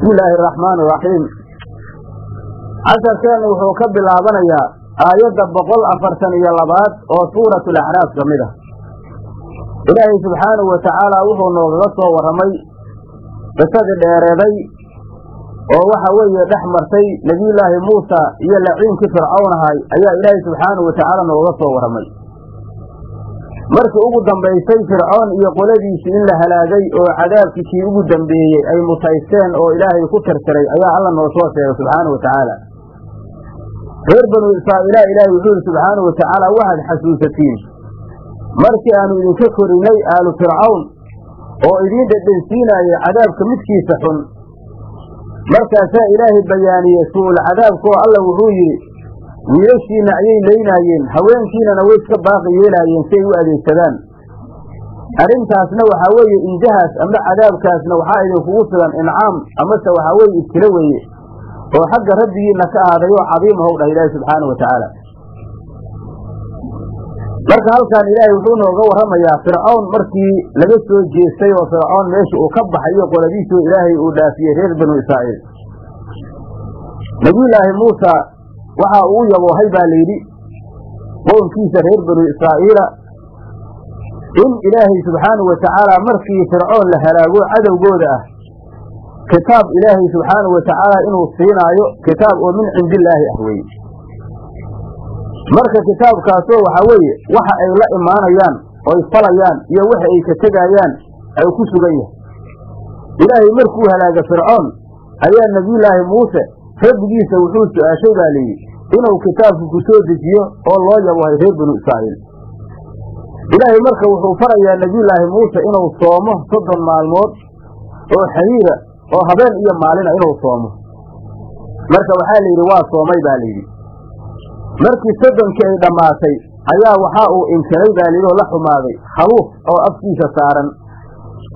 bismi illaahi araxmaani iraxiim casharkeennu wuxuu ka bilaabanayaa aayadda boqol afartan iyo labaad oo suuratu laxraaf ka mid ah. Ilaahay subxaanahu wa tacaala wuxuu noogaga soo warramay qisadii dheereeday oo waxa weeye dhex martay nebiyullaahi muusa iyo laciinkii fircawn ahay ayaa ilaahay subxaanahu wa tacaala noogaga soo warramay markii ugu dambaysay fircoon iyo qoladiisii in la halaagay oo cadaabkii kii ugu dambeeyey ay mutaysteen oo ilaahay ku tirtiray ayaa alla noo soo sheegay subxaanahu wa tacaala. Reer banu israa'iila ilaahay wuxuu yidhi subxaanahu wa tacaala waxaad xasuusatiin. Markii aanu idinka korinay aalu fircawn oo idiin dhedhensiinaayey cadaabka midkiisa xun markaasaa ilaahay bayaaniyey su'ul cadaabkaoo alla wuxuu yidhi wiilashiinna ayay leynaayeen haweenkiinana way iska baaqi yeelaayeen si ay u adeegsadaan. Arrintaasna waxaa weeye injahaas ama cadaabkaasna waxaa idinkugu filan incaam amase waxaa weeye ibtilo weeye. Oo xagga rabbigiinna ka ahaaday oo cadiimahow dhah ilaahi subxaana wa tacaala. Marka halkan ilaahay wuxuu nooga warramayaa fircawn markii laga soo jeestay oo fircoon meesha uu ka baxay iyo qoladiisoo ilaahay uu dhaafiyey reer banu israa'iil. Nebiyullaahi muusa waxa uu yaboohay baa layidhi qownkiisa reer banu israa'iila in ilaahay subxaanahu wa tacaala markii fircoon la halaago cadowgooda ah kitaab ilaahay subxaanahu wa tacaala inuu siinaayo kitaab oo min cindillaahi ah weye marka kitaabkaasoo waxaa weeye waxa ay la imaanayaan oy falayaan iyo waxa ay ka tegaayaan ay ku sugan yahay. Ilaahay markuu halaaga fircoon ayaa nebiyullaahi muuse rabbigiisa wuxuu su'aashay baa layidhi inuu kitaabku ku soo dejiyo oo loo yabohay reer banu israa'iil. Ilaahay marka wuxuu farayaa nebiyullaahi muuse inuu soomo soddon maalmood oo xiriira oo habeen iyo maalina inuu soomo. Marka waxaa layidhi waa soomay baa layidhi markii soddonkii ay dhammaatay ayaa waxaa uu inkiray baa layidhi oo la xumaaday khaluuf oo afkiisa saaran.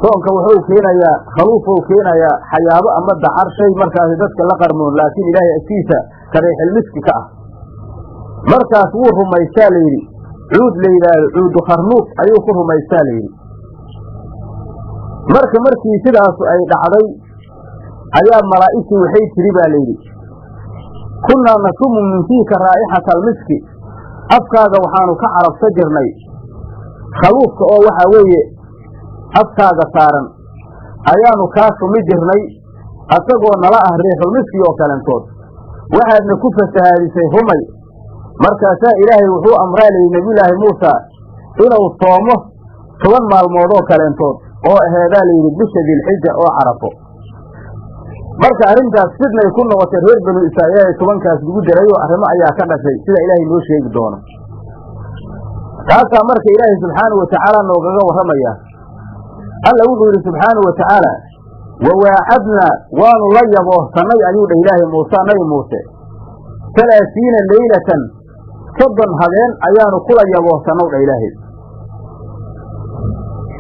Soonka wuxuu keenayaa khaluufou keenayaa xayaabo ama dacar shay markaasi dadka la qarmoon laakiin ilaahay agtiisa kareexilmiski ka ah. Markaas wuu rumaystaa layidhi cuud la yidhaahdo cuudu kharnuuq ayuu ku rumaystaa layidhi marka markii sidaasu ay dhacday ayaa malaa'igtii waxay tiri baa layidhi kunnaa nasumu min fiika raa'ixata almiski. Afkaaga waxaanu ka carabsa jirnay. Khaluufka oo waxaa weeye afkaaga saaran ayaanu kaa sumi jirnay asagoo nala ah riixulmiski oo kalentood waxaadna ku fasahaadisay rumay markaasaa ilaahay wuxuu amraa layidhi muusa inuu soomo toban maalmood oo kaleentood oo aheedaa layidhi bisha dilxija oo carafo. Marka arrintaas sidnay ku noqotay reer banu israa'iil ee tobankaas lagu darayo arrimo ayaa ka dhashay sida ilaahay noo sheegi doono. Taasaa marka ilaahay subxaanahu wa tacaala noogaga warramayaa. Alla wuxuu yidhi subxaanahu wa tacaala wawaacadnaa waanu la yaboohsannay ayuu dhah ilaahay muuse nabi muuse halaasiina leylatan soddon habeen ayaanu kula yaboohsannow dha ilaahay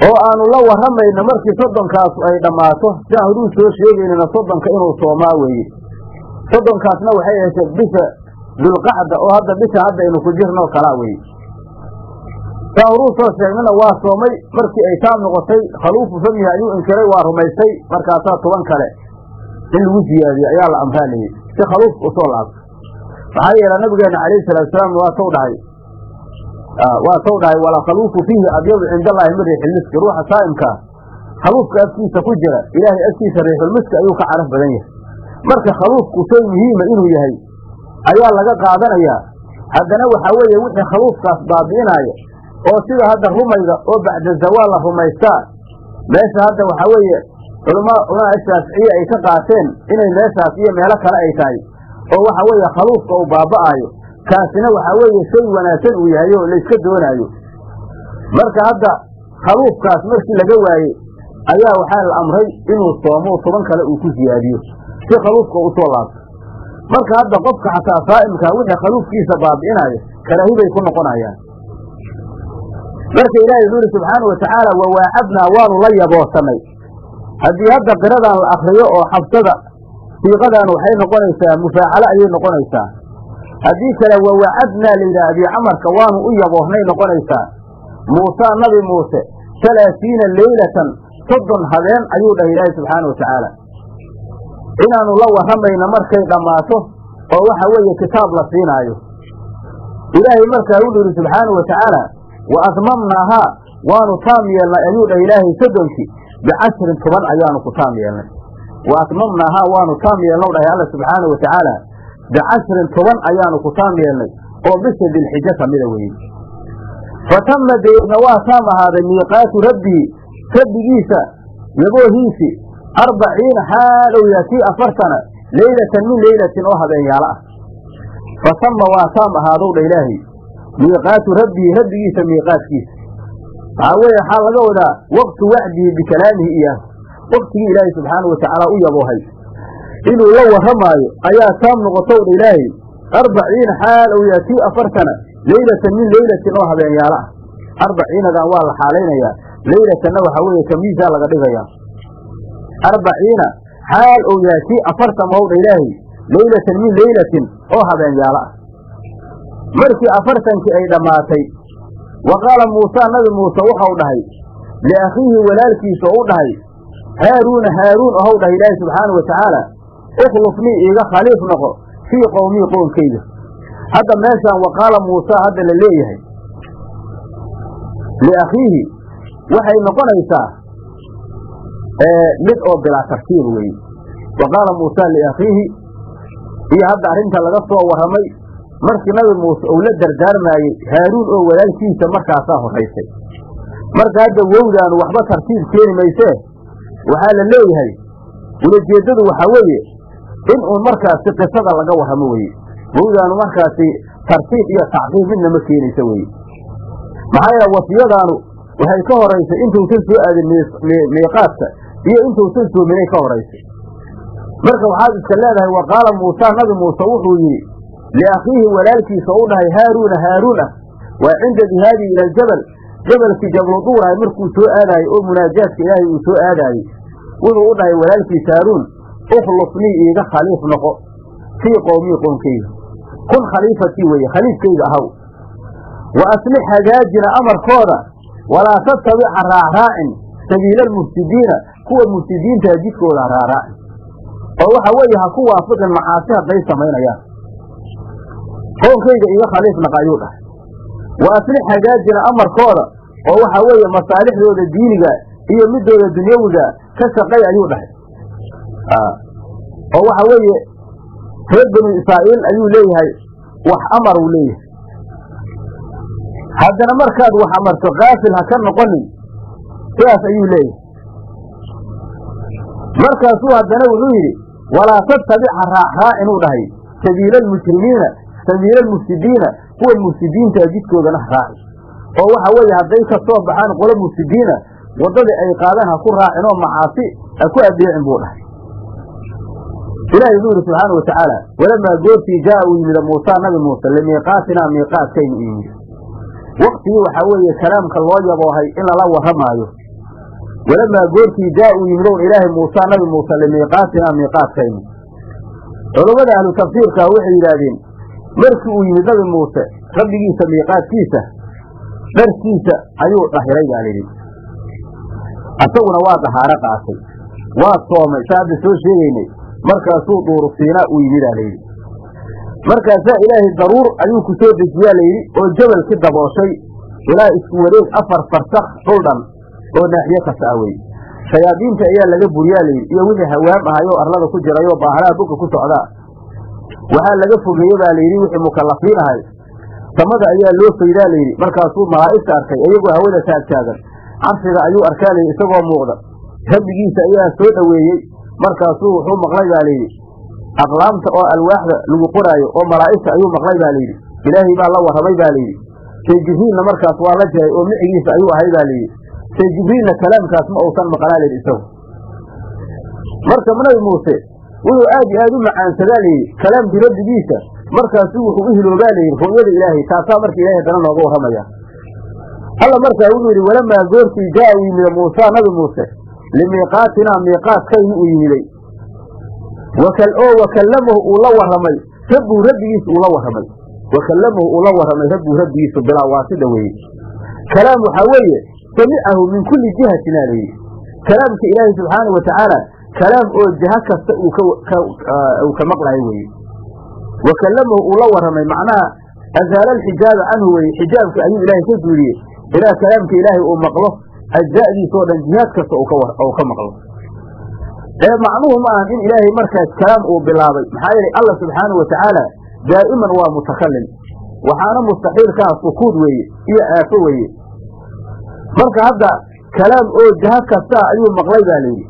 oo aanu la warramayno markii soddonkaasu ay dhammaato si aan soo sheegaynana soddonka inuu soomaa weeye soddonkaasna waxay ahayd bisha dulqacda oo hadda bisha hadda aynu ku jirnoo kalaa weye horuu soo sheegnana waa soomay. Markii ay taam noqotay khaluufu famihi ayuu inkiray waa rumaystay markaasaa toban kale in lagu siyaadiyo ayaa la amraa layidhi si khaluufka u soo laabto. Maxaa yeele nabigeena calayhi salaatusalaam waa taw dhahay waa taw dhahay wala khaluufu fiihi abyadu cinda allaahi min riixilmiski ruuxa saa'imkaa khaluufka afkiisa ku jira ilaahay afkiisa riixulmiski ayuu ka caraf badan yahay. Marka khaluufku shay muhiima inuu yahay ayaa laga qaadanayaa. Haddana waxaa weeye wixii khaluufkaas baabi'inaaya oo sida hadda rumayga oo bacda zawaal la rumaystaa meesha hadda waxaa weeye culama culama shaaficiye ay ka qaateen inay meeshaas iyo meelo kale ay tahay oo waxa weeye khaluufka uu baaba'aayo kaasina waxaa weeye shay wanaagsan uu yahay oo layska doonaayo. Marka hadda khaluufkaas markii laga waayey ayaa waxaa la amray inuu soomo toban kale uu ku siyaadiyo si khaluufka u soo laabto. Marka hadda qofka xataa saa'imkaa wixii khaluufkiisa baabi'inaayo karaahi bay ku noqonayaan marka ilaahay wuxuu yidhi subxaana wa tacaala wawaacadnaa waanu la yaboosanay. Haddii hadda qiradan la akriyo oo xabsada siiqadan waxay noqonaysaa mufaacalo ayay noqonaysaa. Haddii kale wawacadnaa layidhaha abii camarka waanu u yaboohnay noqonaysaa. Muuse nabi muuse halaasiina leylatan soddon habeen ayuu dhahay ilaahay subxaana wa tacaala inaanu la warramayno markay dhammaato oo waxa weeye kitaab la siinaayo. Ilaahay markaa wuxuu yidhi subxaanau watacaala wa atmamnaahaa waanu taam yeelnay ayuu dhah ilaahay soddonkii bicashrin toban ayaanu ku taam yeelnay wa atmamnaahaa waanu taam yeelnow dhahay alla subxaanau watacaala bicashrin toban ayaanu ku taam yeelnay oo bisha dilxijo ka mida weye fatama deedna waa taam ahaaday miiqaatu rabbii rabbigiisa yaboohiisi arbaciina xaalow yaakii afartana leylatan min leylatin oo habeenyaalo ah fatama waa taam ahaadow dha ilaahay miiqaatu rabbii rabbigiisa miiqaadkiisa waxaa weeye waxaa laga wadaa waqtu wacdihi bikalaamihi iyaahu waqtigii ilaahay subxaanau watacaala u yaboohay. Inuu la warramaayo ayaa taam noqotow dha ilaahay arbaciina xaal ow yaatii afartana leylatan min leylatin oo habeenyaalo ah arbaciinadan waa la xaalaynayaa leylatanna waxaa weeye tamiisaa laga dhigayaa arbaciina xaal ow yaatii afartan mawdha ilaahay leylatan min leylatin oo habeenyaalo ah markii afartankii ay dhammaatay wa qaala muusaa nabi muuse waxau dhahay liakhiihi walaalkiisa u dhahay haaruuna haaruun ohow dhahay ilaahay subxaanau watacaala ukhlufnii iiga khaliif noqo fii qowmii qowmkayga. Hadda meeshaan wa qaala muusaa hadda la leeyahay liakhiihi waxay noqonaysaa mid oo bilaa tartiib weeye wa qaala muusaa liakhiihi iyo hadda arrinta laga soo warramay markii nabi muuse uu la dardaarmaayey haaruun oo walaalkiisa markaasaa horraysay marka hadda wowdaanu waxba tartiib keeni maysee waxaa la leeyahay ulajeeddadu waxaa weeye in uun markaasi qisada laga warramo weye wowdaanu markaasi tartiib iyo tacqiib midna ma keenaysa weye maxaa yeele wasiyadaanu waxay ka horaysay intuusan soo aadin miiqaadka iyo intuusan soominay ka horaysay marka waxaad iska leedahay wa qaala muusaa nabi muuse wuxuu yidhi liakhiihi walaalkiisa u dhahay haaruuna haaruun ah waa cinda dihaabii ila aljabal jabalkii jabluduurahay markuu soo aadaayey oo munaajaadka ilaahay uu soo aadaayey wuxuu u dhahay walaalkiisa haaruun ukhlufnii iiga khaliif noqo fii qowmii qowmkayga kun khaliifatii weeye khaliifkayga ahaw wa aslix hagaajina amarkooda walaa tattabica raacraacin sabiila almufsidiina kuwa mufsidiintaa jidkooda ha raaraacin oo waxa weeye ha ku waafiqin macaasi hadday samaynayaan qowmkayga iiga khaliif naqa ayuu dhahay. Wa aslix hagaajina amarkooda oo waxaa weeye masaalixdooda diiniga iyo midooda dunyawiga ka shaqay ayuu dhahay. Oo waxa weeye reer banu israa'iil ayuu leeyahay wax amar uu leeyahay. Haddana markaad wax amarto kaafil ha ka noqonin sidaas ayuu leeyahay. Markaasuu haddana wuxuu yidhi walaa tattabica raacraac inuu dhahay sabiila almujrimiina sabiila almufsidiina kuwa mufsidiintaa jidkoodana raaci. Oo waxa weeye hadday ka baxaan qolo mufsidiina waddadii ay qaadaan ha ku raacin macaasi ha ku adeecin buu dhahay. Ilaahay wuxuu yidhi subxaana watacaala walamaa goortii jaa uu yimida muusaa nabi muuse limiiqaatinaa miiqaadkaynu yimid waktigii waxaa weeye kalaamka loo yaboohay in lala warramaayo. Walamaa goortii jaa uu yimidown ilaahay muusaa nabi muuse limiiqaatinaa miiqaadkaynu. Culammada ahlu tafsiirka waxay yidhaahdeen markii uu yimid nabi muuse rabbigiisa miiqaadkiisa dharkiisa ayuu dhahiray baa layidhi asaguna waa dahaaro qaatay waa soomay sa hadda soo sheegaynay markaasuu duuru siinaa uu yimidaa layidhi markaasaa ilaahay daruur ayuu ku soo dejiyaa layidhi oo jabalki dabooshay ilaa isku wareeg afar farsakh dhul dhan oo naaxiyo kasta ah weye shayaadiinta ayaa laga buriyaa layidhi iyo wixii hawaam ahayoo arlada ku jirayoo baahalaha buka ku socdaa waxaa laga fogeeye baa layidhi wixii mukallafiin ahay. Samada ayaa loo faydaa layidhi markaasuu malaa'igta arkay iyagoo hawada taagtaagan. Carshiga ayuu arkaa layidhi isagoo muuqda. Rabbigiisa ayaa soo dhoweeyey. Markaasuu wuxuu maqlay baa layidhi aqlaamta oo alwaaxda lagu qoraayo oo malaa'igta ayuu maqlay baa layidhi ilaahay baa la warramay baa layidhi say jibriilna markaas waa la jiray oo micigiisa ayuu ahay baa layidhi say jibriilna kalaamkaas ma uusan maqlaa layidhi isagu. Marka nabi muuse wuxuu aad iyo aad u macaansadaa layidhi kalaamkii rabbigiisa markaasuu wuxuu u hiloobaa layidhi ru'yada ilaahay taasaa marka ilahay haddana nooga warramaya alla markaa wuxuu yidhi walamaa goortii jaa uu yimida muusaa nabi muuse limiiqaatinaa miiqaadkaynu uu yimiday oo wakallamahu uu la warramay rabbuu rabbigiisa uu la warramay wakallamahu uu la warramay rabbuu rabbigiisu bilaa waasida weeye. Kalaam waxaa weeye samicahu min kulli jihatin aa layidhi kalaamka ilaahay subxaana wa kalaam oo jaha kasta uu ka maqlayo weye wa kallamahu uu la warramay macnaha azaala alxijaaba canhu weye xijaabka ayuu ilaahay ka guuriyey. Ilaa kalaamka ilaahay uu maqlo ajza'diisa oo dhan jihaad kasta uu ka maqlo. Ee macnuhu ma ahan in ilaahay markaas kalaam uu bilaabay. Maxaa yeelay allah subxaanahu wa tacaala daa'iman waa mutakallim waxaana mustaxiilkaa sukuud weeye iyo aafo weeye marka hadda kalaam oo jaha kasta ayuu maqlay baa layidhi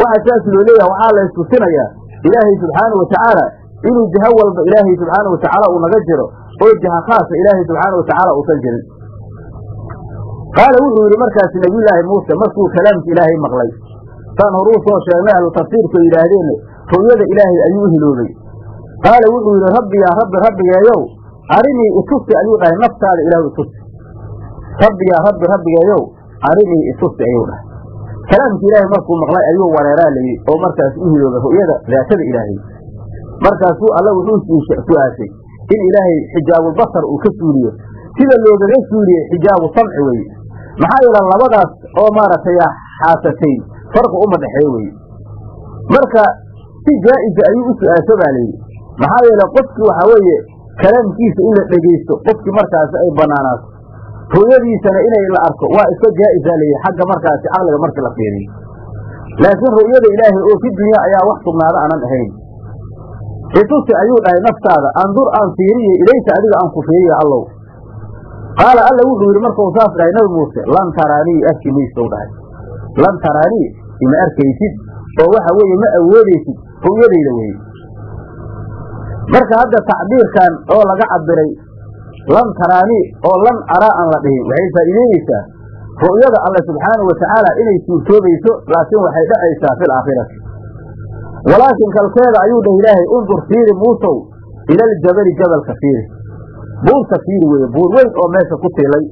waxa saas loo leeyaha waxaa la istusinayaa ilaahay subxaana wa tacaala inuu jaho walba ilaahay subxaana wa tacaala uu naga jiro oo jaha khaasa ilaahay subxaana wa tacaala uusan jirin. Qaala wuxuu yidhi markaasi nabiyulaahi muuse markuu kalaamka ilaahay maqlay saan horuu soo sheegnay ahlu tafsiirku yidhaahdeen ru'yada ilaahay ayuu hiloobay. Qaala wuxuu yidhi rabbi yaa rabbi rabbigeeyow arinii itusi ayuu dhahay naftaada ilaahu itusi rabbi yaa rabbi rabbigeeyow arinii itusi ayuu dhahay kalaamkii ilaahay markuu maqlay ayuu wareeraa layidhi oo markaas u hiloobay ru'yada daatada ilaahay. Markaasuu alla wuxuu su'aashay in ilaahay xijaabulbasar uu ka suuliyo sida loogaga suuliyey xijaabu samci weye maxaa yeele labadaas oo maaragtay xaasatayn farqi uma dhexeeyo weye marka si jaa-isa ayuu u su'aasho baa layidhi maxaa yeele qofkii waxaa weeye kalaamkiisa in la dhegaysto qofkii markaasi ay banaanaato ru'yadiisana inay la arko waa iska jaa-isa layidhi xagga markaasi caqliga markii la fiiriyo laakiin ru'yada ilaahay oo fi dunya ayaa wax sugnaada aanan ahayn. Itusi ayuu dhahay naftaada andur aan fiiriye ilayka adiga aan ku fiiriya allow qaala alla wuxuu yidhi markau saas dhahay nabi muuse lan taraanii arki maysow dhahay. Lan taraanii ima arkaysid oo waxa weeye ma awoodaysid ru'yadayda weeye. Marka hadda tacbiirkan oo laga cabiray lan taraanii oo lan araa aan la dhihin. Waxay faa'iideynaysaa ru'yada alle subxaanau wa tacaala inay suurtoobayso laakiin waxay dhacaysaa fil aakhirati walaakin kalkeeda ayuu dhah ilaahay undur fiiri muusow ila aljabali jabalka fiiri. Buurta fiiri weye buur weyn oo meesha ku tilay.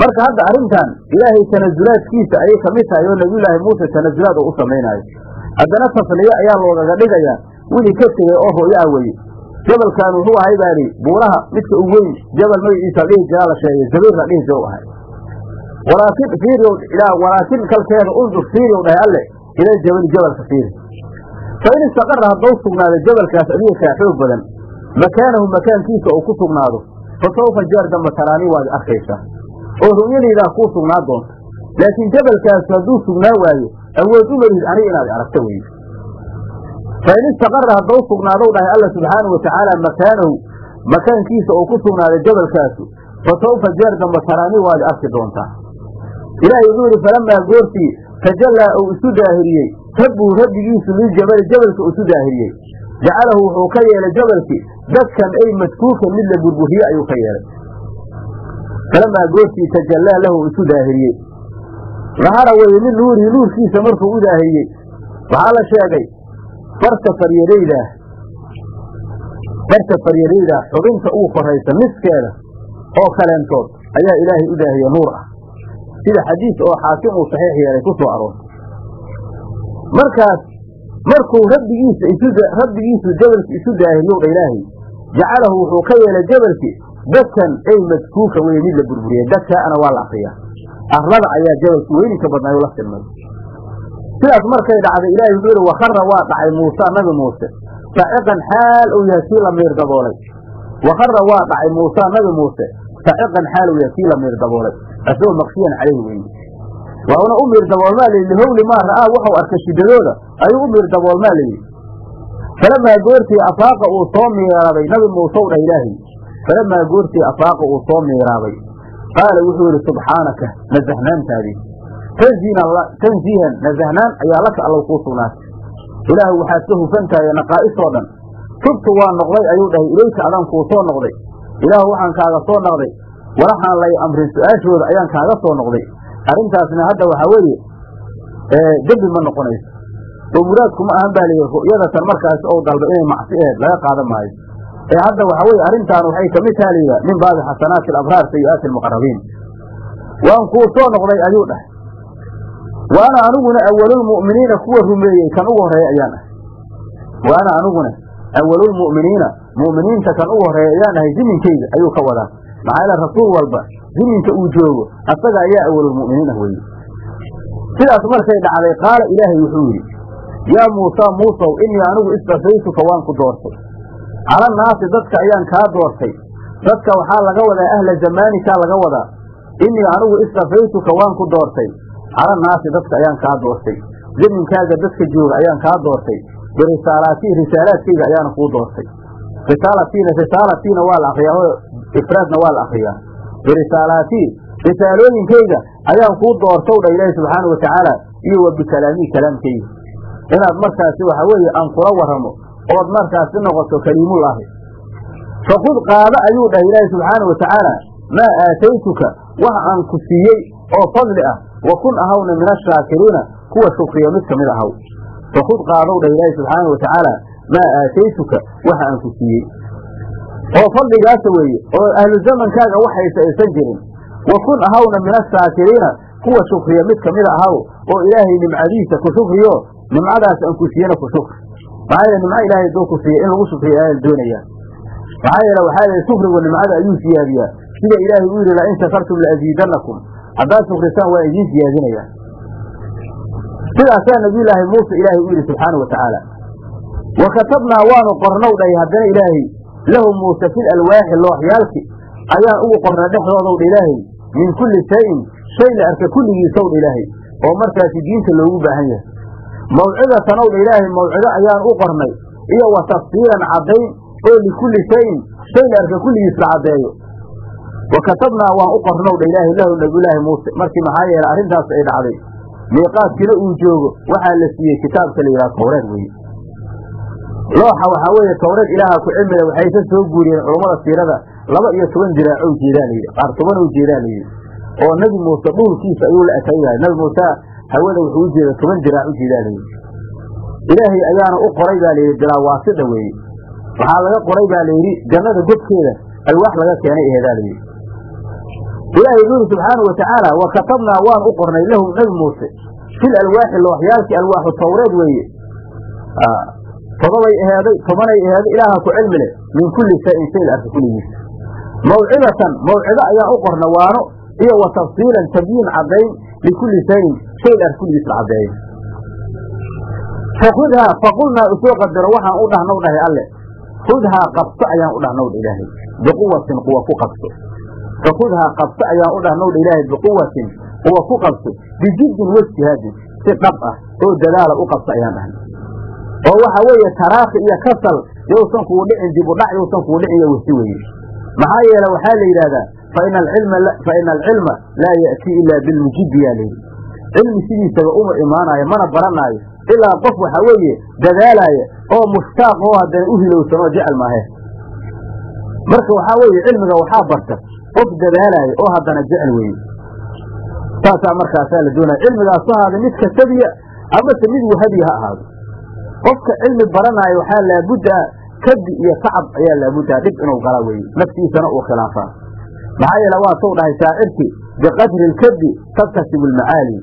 Marka hadda arrintan ilaahay tanasulaadkiisa ayay ka mid tahay oo nabiyulaahi muuse tanasulaad oo u samaynaayo haddana tasliye ayaa loogaga dhigayaa wixii ka tegey oo ru'yaa weye jabalkan wuxuu ahay baa li buuraha midka u weyn jabal magaciisa dhihi jiraa la sheegay zabiirla dhihi jira u ahay. Walaakin fiiriyow walaakin kalkeeda undur fiiriyow dhahay alle ila jabali jabalka fiiri. Fa in istaqara haddou sugnaado jabalkaas adiga kaa xoog badan. Makaanahu makaankiisa uu ku sugnaado. Fa sawfa jeer damba taraanii waad arkaysaa oo ru'yadaydaa kuu sugnaa doonta. Laakiin jabalkaas hadduu sugnaa waayo awood u melihid aniga inaad aragto weye fa in istaqara haddou sugnaadow dhahay alla subxaanau watacaala makaanahu makaankiisa uu ku sugnaaday jabalkaasu fa sawfa jeer damba taraanii waad arki doontaa. Ilaahay wuxuu yidhi falamaa goortii tajallaa uu isu daahiriyey rabbuu rabbigiisu liljabali jabalka isu daahiriyey. Jacalahu wuxuu ka yeelay jabalkii dadkan ay maskuukan mid la burburiye ayuu ka yeelay. Falamaa goortii tajallaa lahu isu daahiriyey. Dahara weye min nuurihi nuurkiisa markuu u daahiriyey. Waxaa la sheegay farta faryadaydaa xubinta ugu koraysa niskeeda oo kaleentood ayaa ilaahay u daahiye nuur ah. Sida xadiis oo xaakim uu saxiix yeelay ku soo aroortay markaas markuu rabbigiisa isu rabbigiisu jabalki isu daahiriyow dha ilaahay jacalahu wuxuu ka yeelay jabalki dadkan ay madkuuka weye mid la burburiyey dadkaana waa la akriyaa arlada ayaa jabalki weyninka badnaayu la silmay sidaas markay dhacday ilaahay wuxuu yihi wakara waa dhacay muuse nabi muuse. Saciqan xaal uu yahay kii la miir daboolay. Wakara waa dhacay muuse nabi muuse. Saciqan xaal uu yahay kii la miir daboolay. Asagoo maqshiyan caleyhi weye wauna u miir daboolmaa layidhi lihowli maa ra'aa waxau arkay shiddadooda ayuu u miir daboolmaa layidhi. Falamaa goortii afaaqa uu soo miiraabay nabi muusew dhah ilaahay. Falamaa goortii afaaqa uu soo miiraabay. Qaala wuxuu yidhi subxaanaka nasahnaantaadii tanziihan nasahnaan ayaa laka allow kuu sugnaatay. Ilaahu waxaad ka hufan tahay naqaa'isoo dhan. Tubtu waa noqday ayuu dhahay ilayka adaan kuu soo noqday. Ilaahu waxaan kaaga soo noqday. Walaxaan lay amrin su'aashooda ayaan kaaga soo noqday. Arrintaasna hadda waxaa weeye dembi ma noqonayso. Oo muraadku ma ahan baa layidhi ru'yadatan markaasi ou dalba inay macsi aheed laga qaadan maayo. Ee hadda waxaa weye arrintaan waxay ka mid taha layidhaha min baabi xasanaati alabraar sayi'aati almuqarabiin waan kuu soo noqday ayuu dhahay wa ana aniguna awalulmu'miniina kuwa rumeeyey kan ugu horreeya ayaan ahay. Wa ana aniguna awalulmu'miniina mu'miniinta kan ugu horreeya ayaan ahay ziminkeyga ayuu ka wadaa. Maxaa yaele rasuul walba ziminka uu joogo asaga ayaa awalulmu'miniin ah weye sidaas markay dhacday qaala ilaahay wuxuu yidhi yaa muusaa muusow innii anigu istafaytuka waan ku doortay. Cala naasi dadka ayaan kaa doortay. Dadka waxaa laga wadaa ahla zamaanikaa laga wadaa. Innii anigu istafaytuka waan ku doortay cala naasi dadka ayaan kaa doortay. Zaminkaaga dadka jooga ayaan kaa doortay. Birisaalaatii risaalaadkayga ayaana kuu doortay. Risaalatiina risaalatiina waa la akriyaa. Oo ifraadna waa la akriyaa. Birisaalaatii risaalooyinkayga ayaan kuu doortow dha ilaahi subxaana wa tacaala iyo wa bikalaamii kalaamkayga inaad markaasi waxa weeye aan kula warramo ood markaasi noqoto kaliimullaahi fakud qaado ayuu dhahay ilaahi subxaana wa tacaala maa aataytuka? Wax aan ku siiyey oo fadli ah wa kun ahawna min ashaakiriina kuwa shukriya mid ka mid ahaw fakud qaadow dhah ilaahi subxaana wa tacaala maa aataytuka? Waxa aan ku siiyey. Oo fadligaasa weeye oo ahlu zamankaaga waxaysa aysan jirin. Wa kun ahawna min ashaakiriina kuwa shukriya mid kamida ahaw oo ilaahay nimcadiisa ku shukriyo nimcadaas aan ku siiyena ku shukri. Maxaa yeele nimco ilaahay doo ku siiya in lagu shukriya ayaa la doonayaa. Maxaa yeele waxaa yeele shukrigu nimcada ayuu siyaadiyaa. Sida ilaahay uu yidhi lain shakartum laaziidanakum haddaad shukrisaan waa idiin siyaadinayaa sidaasaa nabiyulaahi muuse ilaahay u yidhi subxaana wa tacaala wa katabnaa waanu qornow dhahay haddana ilaahay lahu muuse fil alwaaxi looxyaalki ayaan ugu qornay dhexdoodow dha ilaahay min kulli shayin shay la arka kulligiisow dha ilaahay oo markaasi diinta loogu baahan yahay. Mawcidatan ow dha ilaahay mawcido ayaan u qornay iyo wa tafsiilan caddayn oo likulli shayin shay la arka kulligiis la caddeeyo wa katabnaa waan u qornow dha ilaahay lahu nabiyulaahi muuse markii maxaa yeelay arrintaas ay dhacday miiqaadkiina uu joogo waxaa la siiyey kitaabka la yidhaha tawreed weeye looxa waxaa weeye tawreed ilaaha ku cilmile waxay ka soo guuriyeen culummada siirada laba iyo toban diraaco u jeedaa layidhi qaar toban u jeedaa layidhi oo nebi muuse dhuulkiisa ayuu la ekan yahay nebi muuse hawada wuxuu ujeeda toban diraac u jeedaa layidhi ilaahay ayaana u qoray baa layidhi bilaa waasida weeye waxaa laga qoray baa layidhi jannada godkeeda alwaax laga keenay ehedaa layidhi ilaahay wuxuu yidhi subxaana wa tacaala wa katabnaa waan u qornay lahu nebi muuse. Fil alwaaxi looxyaalkii alwaaxu tawreed weeye. Todobay aheeday tobanay aheeday ilaaha ku cilmi leh min kulli shayin shay la arka kulligiisa mawcidatan mawcido ayaan u qorna waano iyo wa tafsiilan tabyiin caddayn likulli shayin shay la arka kulligiis la caddeeyo fakudhaa faqulnaa u soo qadaro waxaan u dhahnow dhahay alle. Khudhaa qabso ayaan u dhahnowdha ilaahay. Biquwatin quwa ku qabso fakudhaa qabso ayaan u dhahnowdha ilaahay biquwatin quwa ku qabso bijiddin wajtihaadin si dhab ah oo dadaala u qabso ayaan dhahnay. oo waxa weeye taraakhi iyo kasal yowsan kuu dhicin dib u dhac yowsan kuu dhicin iyo wesi weye maxaa yeele waxaa la yidhahdaa faina alcilma faina alcilma laa ya'tii ilaa bilmujiddi yaa layidhi cilmi sidiisaba uma imaanaayo mana baranaayo ilaa qof waxaa weeye dadaalaaya oo mushtaaq oo haddana u hilowsan oo jecel maahe. marka waxaa weeye cilmiga waxaa barta qof dadaalaaya oo haddana jecel weeye saasaa markaasaa la doonaya cilmigaas ha ahaada mid kasabiya amase mid wahadiya ha ahaado. Qofka cilmi baranaayo waxaa laabudda kadi iyo tacab ayaa laabuddaa dhib inuu gala weeye naftiisana uu khilaafaa. Maxaa yeele waa suu dhahay shaacirkii biqadri lkadi taktasibu lmacaali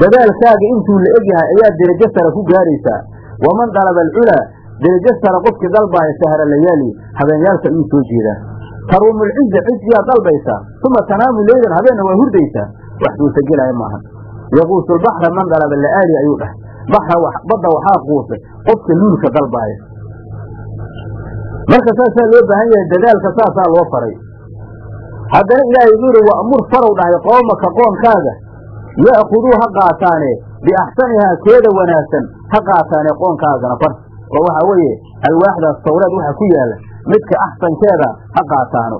dadaalkaaga intuu la egyahay ayaa derajo sare ku gaaraysaa waman dalaba alculaa derajo sare qofkii dalbaaya sahra layaali habeenyaalka ayuu soo jeedaa taruumulciza cisgiyaa dalbaysaa uma tanaamu leylan habeenna waa hurdaysaa wax suurtagelaya maaha. Yaquusu lbaxra man dalaba la'aali ayuu dhahay. Baxra badda waxaa quusay. Qofka luulka dalbaaya marka saasaa loo baahan yahay dadaalka saasaa loo faray. Haddana ilaahay wuxuu yidhi wa'mur farow dhahay qoomaka qoonkaaga. Ya'khuduu ha qaataane biaxsanihaa keeda wanaagsan. Ha qaataane qoonkaagana far. Oo waxaa weeye alwaaxdaas tawreed waxa ku yaalla midka axsankeeda ha qaataano.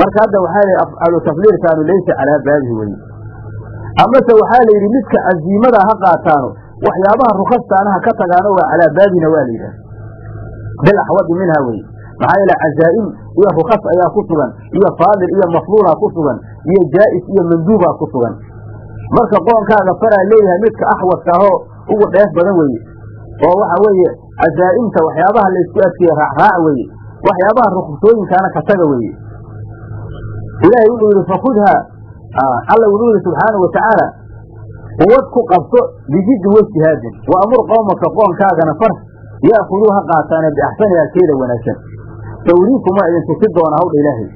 Marka hadda waxaa layihi afcalu tafliirkaanu laysa calaa baabihi weye amase waxaa la yidhi midka caziimada ha qaataano waxyaabaha rukastaanaha ka tagaano waa calaa baabina waa la yidhaha bil axwadi minha weye maxaa yeele cazaa'im iyo rukas ayaa ku sugan iyo faadil iyo mafduulaa ku sugan iyo jaa'is iyo manduubaa ku sugan. Marka qoonkaaga faraa leeyahay midka axwadka ugu dheef badan weeye oo waxa weeye cazaa'imta waxyaabaha laysku adkeeye raacraac weeye waxyaabaha ruksooyinkaana ka taga weeye. Ilaahay wuxuu yidhi fakudhaa alla wuxuu yidhi subxaana wa tacaala quwad ku qabso bijiddi wajtihaadin wa amur qowmaka qoonkaagana far ya'khuduu ha qaataane biaxsaniha keeda wanaagsan. Sawriikum waa idin tusi doona hawdha ilaahay.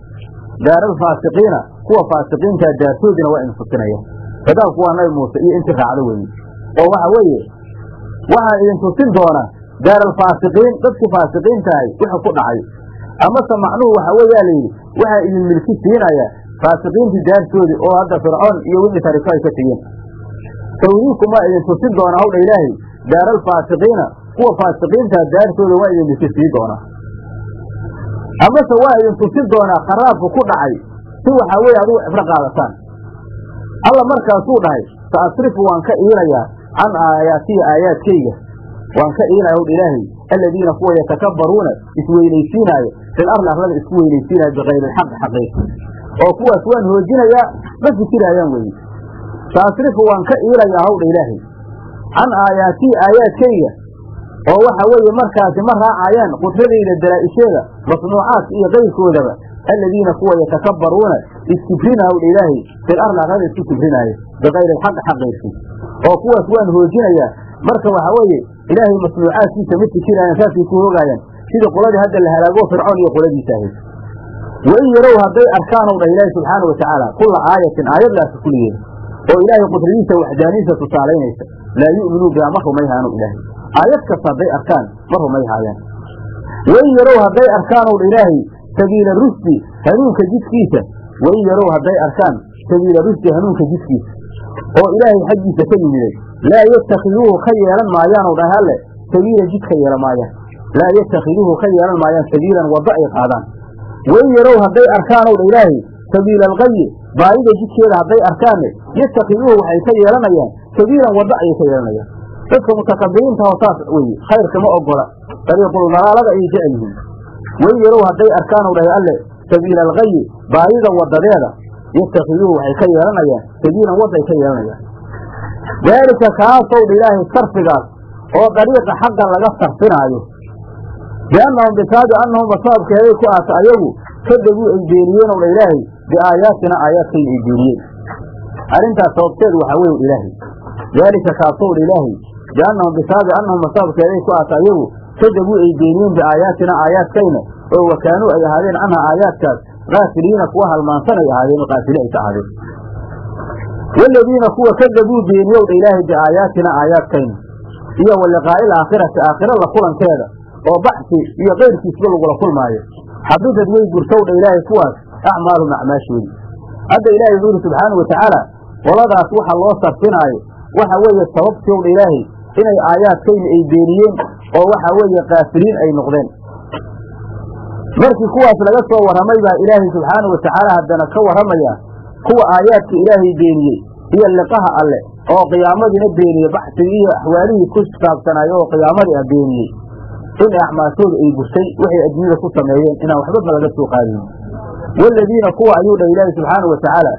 Daaralfaasiqiina kuwa faasiqiintaa daartoodina waa idin tusinaya kadaabku waa nabi muuse iyo inti raacda weeye. Oo waxa weeye waxaan idin tusin doona daaralfaasiqiin dadkii faasiqiintahay wixii ku dhacay. Amase macnuhu waxa weeyaa layidhi waxaa idin milki siinaya faasiqiintii daartoodii oo hadda fircoon iyo wixii tariko ay ka tegeen sawriikumaa idin tusin doonaa hawdha ilaahay daaralfaasiqiina kuwa faasiqiintaa daartooda waa idin milki siin doonaa amase waa idin tusin doonaa kharaabku ku dhacay si waxaa weeye adigu cibro qaadataan. Alla markaasuu dhahay sa asrifu waan ka iinayaa can aayaatiya aayaadkayga waan ka iinaya hawdha ilaahay aladiina kuwa yatakabbaruuna isweynaysiinaayo fil arli arlada isku weynaysiinaayo bikayri ilxaqi xaqiiqa oo kuwaas waan hoojinayaa ma fikiraayaan weeye saasrifu waan ka iilayaa hawdha ilaahay can aayaatii aayaadkayga. Oo waxa weeye markaasi ma raacayaan qudradayda dalaa'isheeda masnuucaadka iyo qayrkoodaba. Aladiina kuwa yatakabbaruuna iskibrina hawdha ilaahay fil arli arlada isku kibrinaayo bikayri ilxaqi xaqiirkii oo kuwaas waan hoojinayaa marka waxa weeye ilaahay masnuucaadkiisa ma fikiraayaan saasay ku hoogaayaan sidii qoladii hadda la halaago fircoon iyo qoladiisa ahayd wain yarow hadday arkaan ow dhah ilaahi subxaana watacaala kulla aayatin aayaddaasa kulligeeda oo ilaahay qudradiisa waxdaaniisa tusaalaynaysa laa yu'minuu bihaa ma rumayhaanu ilaahay. Aayad kasta hadday arkaan ma rumayhaayaan. Wain yarow hadday arkaan ow dha ilaahay sabiila rusdi hanuunka jidkiisa wain yarow hadday arkaan sabiila rusdi hanuunka jidkiisa oo ilaahay xaggiisa ka yimiday laa yatakhiduuhu ka yeelan maayaan ow dhah alle sabiila jid ka yeelan maayaan. Laa yatakhiduuhu ka yeelan maayaan sabiilan waddo ay qaadaan. Wain yarow hadday arkaan ow dha ilaahay sabiila alqayi baayida jidkeeda hadday arkaanne yattakiduuhu waxay ka yeelanayaan sabiilan waddo ayay ka yeelanayaan. Dadka mutakabiriintaho saas weye khayrka ma ogola dariiqul dalaalada ayay jecel yihiin. Wain yarow hadday arkaan ow dhahay alle sabiila alqayi baayida wadadeeda yattakiduuhu waxay ka yeelanayaan sabiilan wadday ka yeelanayaan daalika kaasow dha ilaahay sarfigaas oo dariiqa xagga laga sarfinaayo. Biannahum bisaabi annahum basaabkeeday ku aata ayagu kadabuu ay beeniyeen ow ilaahay biaayaatina aayaadkayna ay beeniyeen arrintaas sababteedu waxaa weeye ilaahay. Daalika kaasow dha ilaahay biannahum bisaabi annahum basaabkeeday ku aata ayagu kadabuu ay beeniyeen biaayaatina aayaadkayna oo wakaanuu ay ahaadeen canha aayaadkaas kaafiliina kuwa halmaansanay ahaadeen oo kaafili ay ka ahaadeen waladiina kuwa kadabuu beeniyow dha ilaahay biaayaatina aayaadkayna iyo wa liqaa'i alaakhirati aakhira la kulankeeda oo baxsi iyo kayrkiisba lagula kulmaayo xabidad way gurtowdha ilaahay kuwaas acmaalum acmaashoodii hadda ilaahay wuxuu yidhi subxaanau watacaala qoladaas waxa loo sarfinaayo waxa weeye sababtowdha ilaahay inay aayaadkayna ay beeniyeen oo waxa weeye kaafiliin ay noqdeen markii kuwaas laga soo warramay baa ilaahay subxaanau watacaala haddana ka warramaya kuwa aayaadka ilaahay beeniyey. Iyo liqaha alle oo qiyaamadiina beeniyey. Baxsigii iyo axwaalihii ku saabsanaayo oo qiyaamadii ah beeniyey. In acmaashooda ay burtay waxay adduunyada ku sameeyeen inaan waxbaba laga soo qaadin. Waaladiina kuwa ayuu dhah ilaahi subxaanau watacaala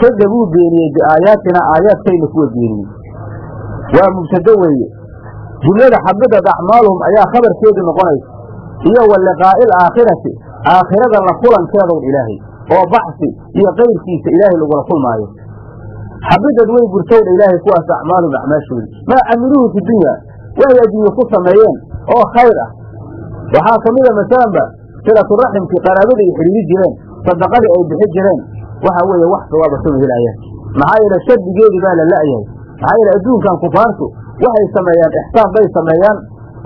kadabuu beeniyey biaayaatina aayaadkayna kuwa beeniyey. Waa mubtado weeye. Jumlada xabidad acmaaluhum ayaa khabarkeedu noqonaysa. Iyo wa liqaa'i alaakhirati aakhirada la kulankeedow ilaahay oo baxsi iyo kayrkiisa ilaahay lagula kulmaayo. Xabidad way burtowdha ilaahay kuwaas acmaalum acmaashoodi. Maa camiluuhu fi dunya? Waxay adduunye ku sameeyeen? Oo khayr ah. Waxaa ka mida masalanba silaturaximkii qaraabada ay xidhiiri jireen sadaqadii ay bixi jireen. Waxa weeye wax sawaaba sama helayaan. Maxaa yeele shardigeedii baa la la'yahay maxaa yeele adduunkan kufaartu waxay sameeyaan ixsaan bay sameeyaan.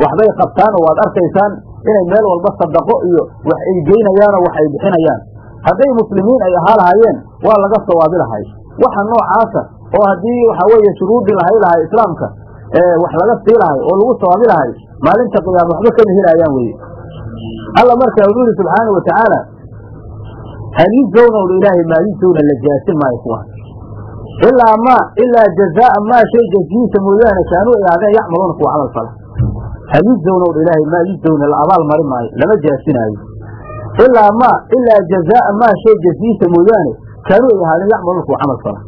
Waxbay qabtaan oo waad arkaysaan inay meel walba sadaqo iyo wax ay geynayaanoo wax ay bixinayaan hadday muslimiin ay ahaa lahaayeen waa laga sawaabi lahay. Waxa noocaasa oo haddii waxa weeye shuruudii lahay lahay islaamka wax laga sii lahay oo lagu sawaabi lahay maalinta qiyaama waxba kama helaayaan weye alla markaa wuxuu yidhi subxaana wa hal yujzawna ilaahay maa yujzawna la jaasin maayo kuwaan ilaa maa ilaa jazaa'a maa shay jaziisa mooyaane kaanuu ay yacmaluuna kuwa camal fala hal yujzawna ilaahay maa yujzawna la abaal mari maayo lama jaasinaayo ilaa maa ilaa jazaa'a maa shay jaziisa mooyaane kaanuu ay ahaadeen yacmaluuna kuwa camal fala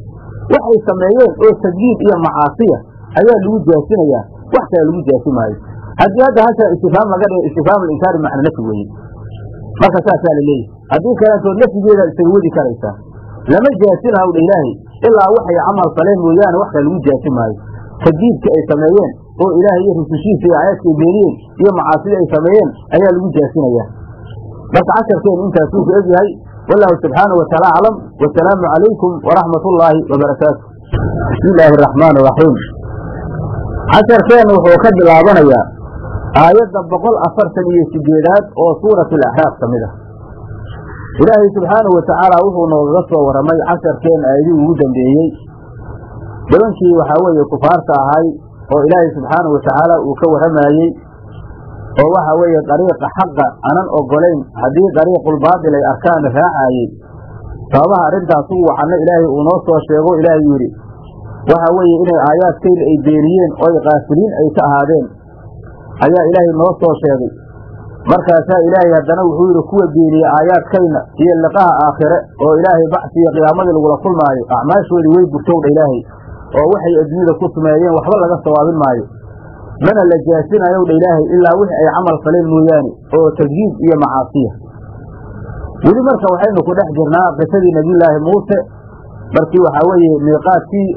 waxay sameeyeen oo tadyiid iyo macaasiya ayaa lagu jaasinayaa wax kale lagu jaasi maayo haddii hadda hasha istifaam laga dhigo istifaam alinkaari macna nafi weye marka saasaa la leeyahy haddii kaleentood nafigeeda isaga wadi karaysaa lama jaasin hawdha ilaahay ilaa waxay camal faleen mooyaane wax kale lagu jaasi maayo tadyiidka ay sameeyeen oo ilaahay iyo rusushiisa iyo aayaadka ay beeniyeen iyo macaasida ay sameeyeen ayaa lagu jaasinayaa marka casharkeenu intaasuu ku egyahay wallahu subxaanahu wataala aclam wasalaamu calaykum waraxmat ullaahi wabarakaatu bismi illaahi araxmaan iraxiim casharkeennu wuxuu ka bilaabanayaa aayadda boqol afartan iyo sideedaad oo suuratu alaxraaf ka mid ah. Ilaahay subxaanahu watacaala wuxuu noogaga soo warramay casharkeenna aayadihii ugu dambeeyey. Nimankii waxaa weeye kufaarta ahay oo ilaahay subxaanahu watacaala uu ka warramayey oo waxa weeye dariiqa xaqa anan ogolayn haddii dariiqulbaatil ay arkaan raacaayey sababaha arrintaas ugu wacanno ilaahay uu noo soo sheego ilaahay yidhi waxa weeye inay aayaadkayna ay beeniyeen oo ay kaafiliin ay ka ahaadeen. Ayaa ilaahay noo soo sheegay. Markaasaa ilaahay haddana wuxuu yidhi kuwa beeniyey aayaadkayna iyo liqaha aakhire oo ilaahay bacsiiyo qiyaamadii lagula kulmaayo acmaashoodii way burtowdha ilaahay oo waxay adduunyada ku sameeyeen waxba laga sawaabin maayo mana la jaasinayowdha ilaahay ilaa wixii ay camal faleen mooyaane oo tajyiid iyo macaasiya. Weli marka waxaynu ku dhex jirnaa qisadii nebiyulaahi muuse markii waxaa weeye miiqaadkii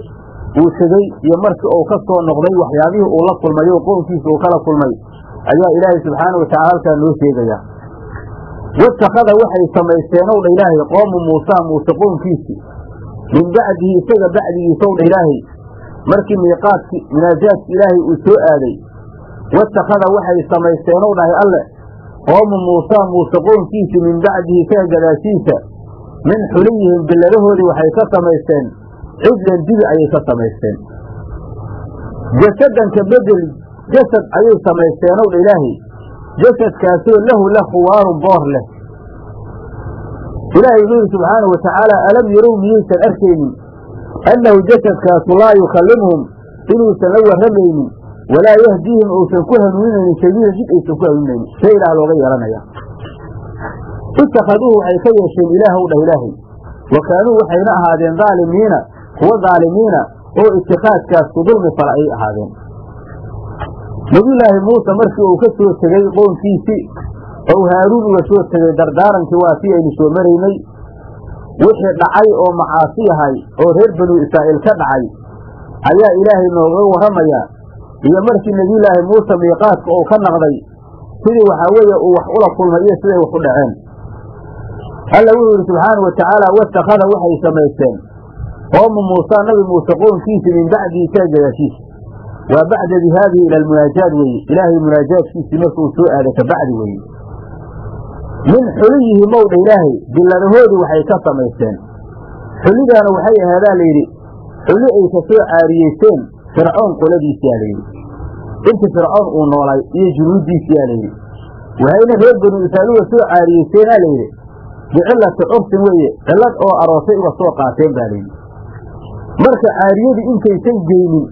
uu tegey iyo markii uu ka soo noqday waxyaabihii uu la kulmay oo qownkiisa uu kala kulmay ayaa ilaahay subxaana watacala halkaa noo sheegayaa watakhada waxay samaysteenow dha ilaahay qoomu muusa muuse qownkiisii min bacdihi isaga bacdigiisow dha ilaahay markii miiqaadki munaajaadki ilaahay uu soo aaday watakhada waxay samaysteenow dhahay alle qoomu muusa muuse qownkiisii min bacdihi isaga gadaashiisa min xuliyihim billadahoodii waxay ka samaysteen cidlan dibi ayay ka samaysteen jasadanka bedel jasad ayay samaysteenow dha ilaahay jasadkaasoo lahu la khuwaarun boor leh. Ilaahay wuxuu yidhi subxaanahu watacaala alam yarow miyaysan arkaynin annahu jasadkaasu laa yukallimuhum inuusan la warramaynin walaa yahdiihim uusan ku hanuuninaynin sabiila jid aysan ku hanuuninaynin see ilaah looga yeelanaya itakhaduuhu waxay ka yeesheen ilaahw dhah ilaahay wa kaanuu waxayna ahaadeen daalimiina kuwa daalimiina oo itikaadkaas ku dulmi fala ayay ahaadeen nebiyulaahi muuse markii uu ka soo tegey qoonkiisii ou haaruun uga soo tegey dardaarankii waa sii aynu soo maraynay wixii dhacay oo macaasi yahay oo reer banu israa'iil ka dhacay ayaa ilaahay noogaga warramayaa iyo markii nebiyulaahi muuse miiqaadka uu ka naqday sidii waxaa weeye uu wax ula kulmay iyo siday wax u dhaceen. Alla wuxuu yidhi subxaanau watacaala watakhada waxay samaysteen. Qoomu muusa nabi muuse qoonkiisii min bacdihi isaga gadaashiisa waa bacda dihaabihi ila almunaajaad weeye ilaahay munaajaadkiisii markuu soo aaday ka bacdi weeye min xuliyihi mowdha ilaahay billadahoodii waxay ka samaysteen. Xulidaana waxay ahaadaa layidhi xuli ay ka soo caariyeysteen fircoon qoladiisiyaa layidhi. Intii fircoon uu noolay iyo junuuddiisiyaa layidhi. Waxayna reer banu israa'iil uga soo caariyeysteenaa layidhi. Bicillati cursin weeye cillad oo aroosay uga soo qaateen baa layidhi. Marka caariyadii intaysan geynin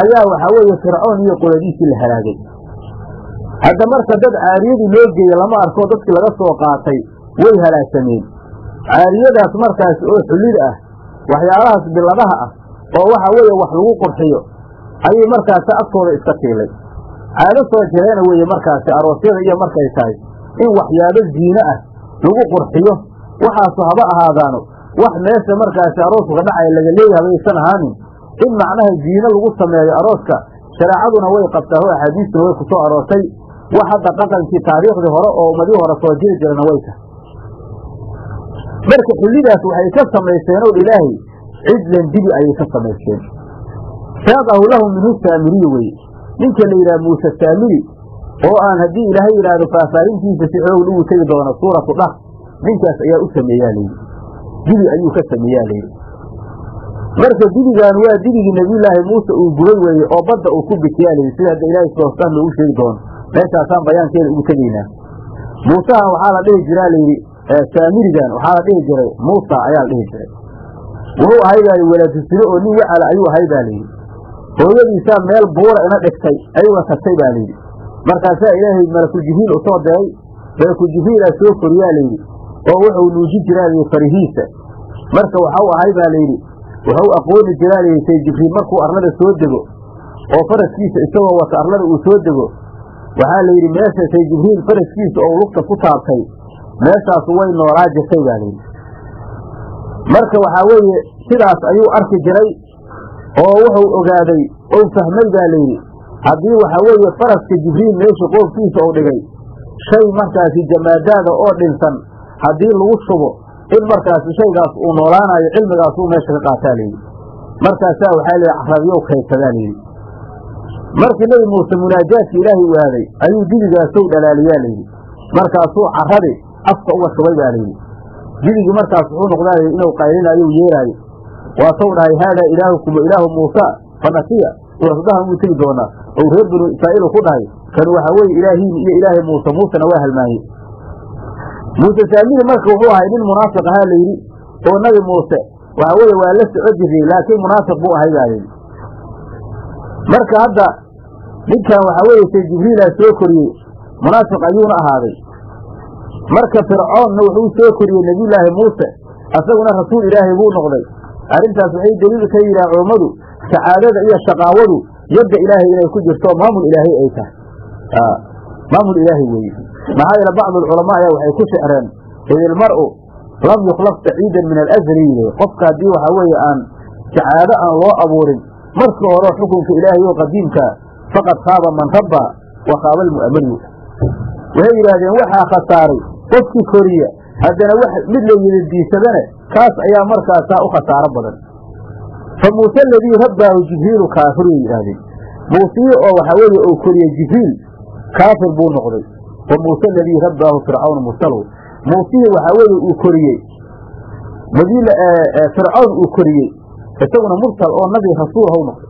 ayaa waxaa weeye fircoon iyo qoladiisii la halaagay hadda marka dad caariyadii loo geeye lama arko dadkii laga soo qaatay way halaagsameen. Caariyadaas markaas oo xullida ah waxyaabahaas billadaha ah oo waxa weeye wax lagu qurxiyo ayay markaasi agtooda iska tiilay caado soo jireena weeye markaasi aroosyada iyo markay tahay in waxyaabo ziine ah lagu qurxiyo waxaasu haba ahaadaano. Wax meesha markaasi arooska dhacaya laga leeyahay baysan ahaanin. In macnaha ziine lagu sameeyo arooska shareecaduna way qabtaa oo axaadiistuna way ku soo aroortay wax hadda dhaqankii taariikhdii hore oo ummadii hore soo jiri jirana way tahay. Marka xullidaas waxay ka samaysteen ow ilaahay cidlan dibi ayay ka samaysteen. Saaqahu lahu minhu saamiriyi weye ninka la yidhaha muuse saamiri oo aan haddii ilaahay yidhaahdo faahfaahintiisa si xoog lagu tegi doono suuratu dhah ninkaas ayaa u sameeyaa layidhi dibi ayuu ka sameeyaa layidhi marka dibigaan waa dibigii nebiyulaahi muuse uu gubay weeye oo badda uu ku bikiyaa layidhi sida hadda ilaahay soostan loogu sheegi doono meeshaasaan bayaankeeda ugu tegaynaa muusahan waxaa la dhihi jiraa layidhi saamirigan waxaa la dhihi jiray muusa ayaa la dhihi jiray. Wuxuu ahay baa li walaadusino oo nin wacala ayuu ahay baa layidhi hooyadiisaa meel buura ina dhigtay ayuga tagtay baa layidhi markaasaa ilaahay malaku jibriil u soo diray malaku jibriilaa soo koriyaa layidhi oo wuxuu nuujin jiraa layidhi farihiisa. Marka waxau ahay baa layidhi wuxuu aqooni jiraa layidhi say jibriil markuu arlada soo dego oo faraskiisa isagoo wata arlada uu soo dego waxaa la yidhi meesha say jibriil faraskiisa oo lugta ku taabtay meeshaasu way noolaa jirtay baa layidhi marka waxaa weeye sidaas ayuu arki jiray oo wuxuu ogaaday ou fahmay baa layidhi haddii waxaa weeye faraska jibriil meesha qoobkiisa uu dhigay shay markaasi jamaadaada oo dhinsan haddii lagu shubo in markaasi shaygaas uu noolaanayo cilmigaasuu meesha ka qaataa layidhi markaasaa waxaa lihi carabyow kaydsadaa layidhi markii nebi muuse munaajaadka ilaahay aaday ayuu dibigaasow dhalaaliyaa layidhi. Markaasuu caradi afka uga shubay baa layidhi. Dibigii markaas wuxuu noqdaa inuu qaylinayo yeeraayo waasou dhahay haadaa ilaahukum wa ilaahu muusa fanasiya suurasdahan wuu tegi doonaa ou reer banu israa'iil ku dhahay kan waxaa weeye ilaahiin iyo ilaahay muuse muusena waa halmaanye muuse saamiri marka wuxuu ahay nin munaafiq ahaa layidhi oo nabi muuse waxaa weeye waa la soco jiray laakiin munaafiq buu ahay baa layidhi marka hadda ninkan waxaa weeye say jibriilaa soo koriyey munaafiq ayuuna ahaaday. Marka fircoonna wuxuu soo koriyey nebiyullaahi muuse asaguna rasuul ilaahay buu noqday. Arrintaas waxay deliil ka yidhaha culummadu sacaadada iyo shaqaawadu yadda ilaahay inay ku jirto maamul ilaahay ay tahay. Maamul ilaahay weeye. Maxaa yeele bacdu alculamaa ayaa waxay ku shecreen id ilmar'u lam yukhlaq saciidan min alazli. Qofka haddii waxaa weeye aan sacaado aan loo abuurin markii hore xukunka ilaahay oo qadiimkaa faqad khaaba man rabba wa khaaba almu'amaliyu waxay yidhaahdeen waxaa khasaaray qofkii koriya haddana wax mid la yidadiisadane kaas ayaa markaasaa u khasaaro badan. Fa muuse aladii rabbaahu jibriilu kaafiruu yidhaahdeen. Muusii oo waxaa weeye uu koriyey jibriil kaafir buu noqday. Wa muuse aladii rabbaahu fircawn mursalow muusihii waxaa weeye uu koriyey. Fircawn uu koriyey isaguna mursal oo nabi rasuul haw noqday.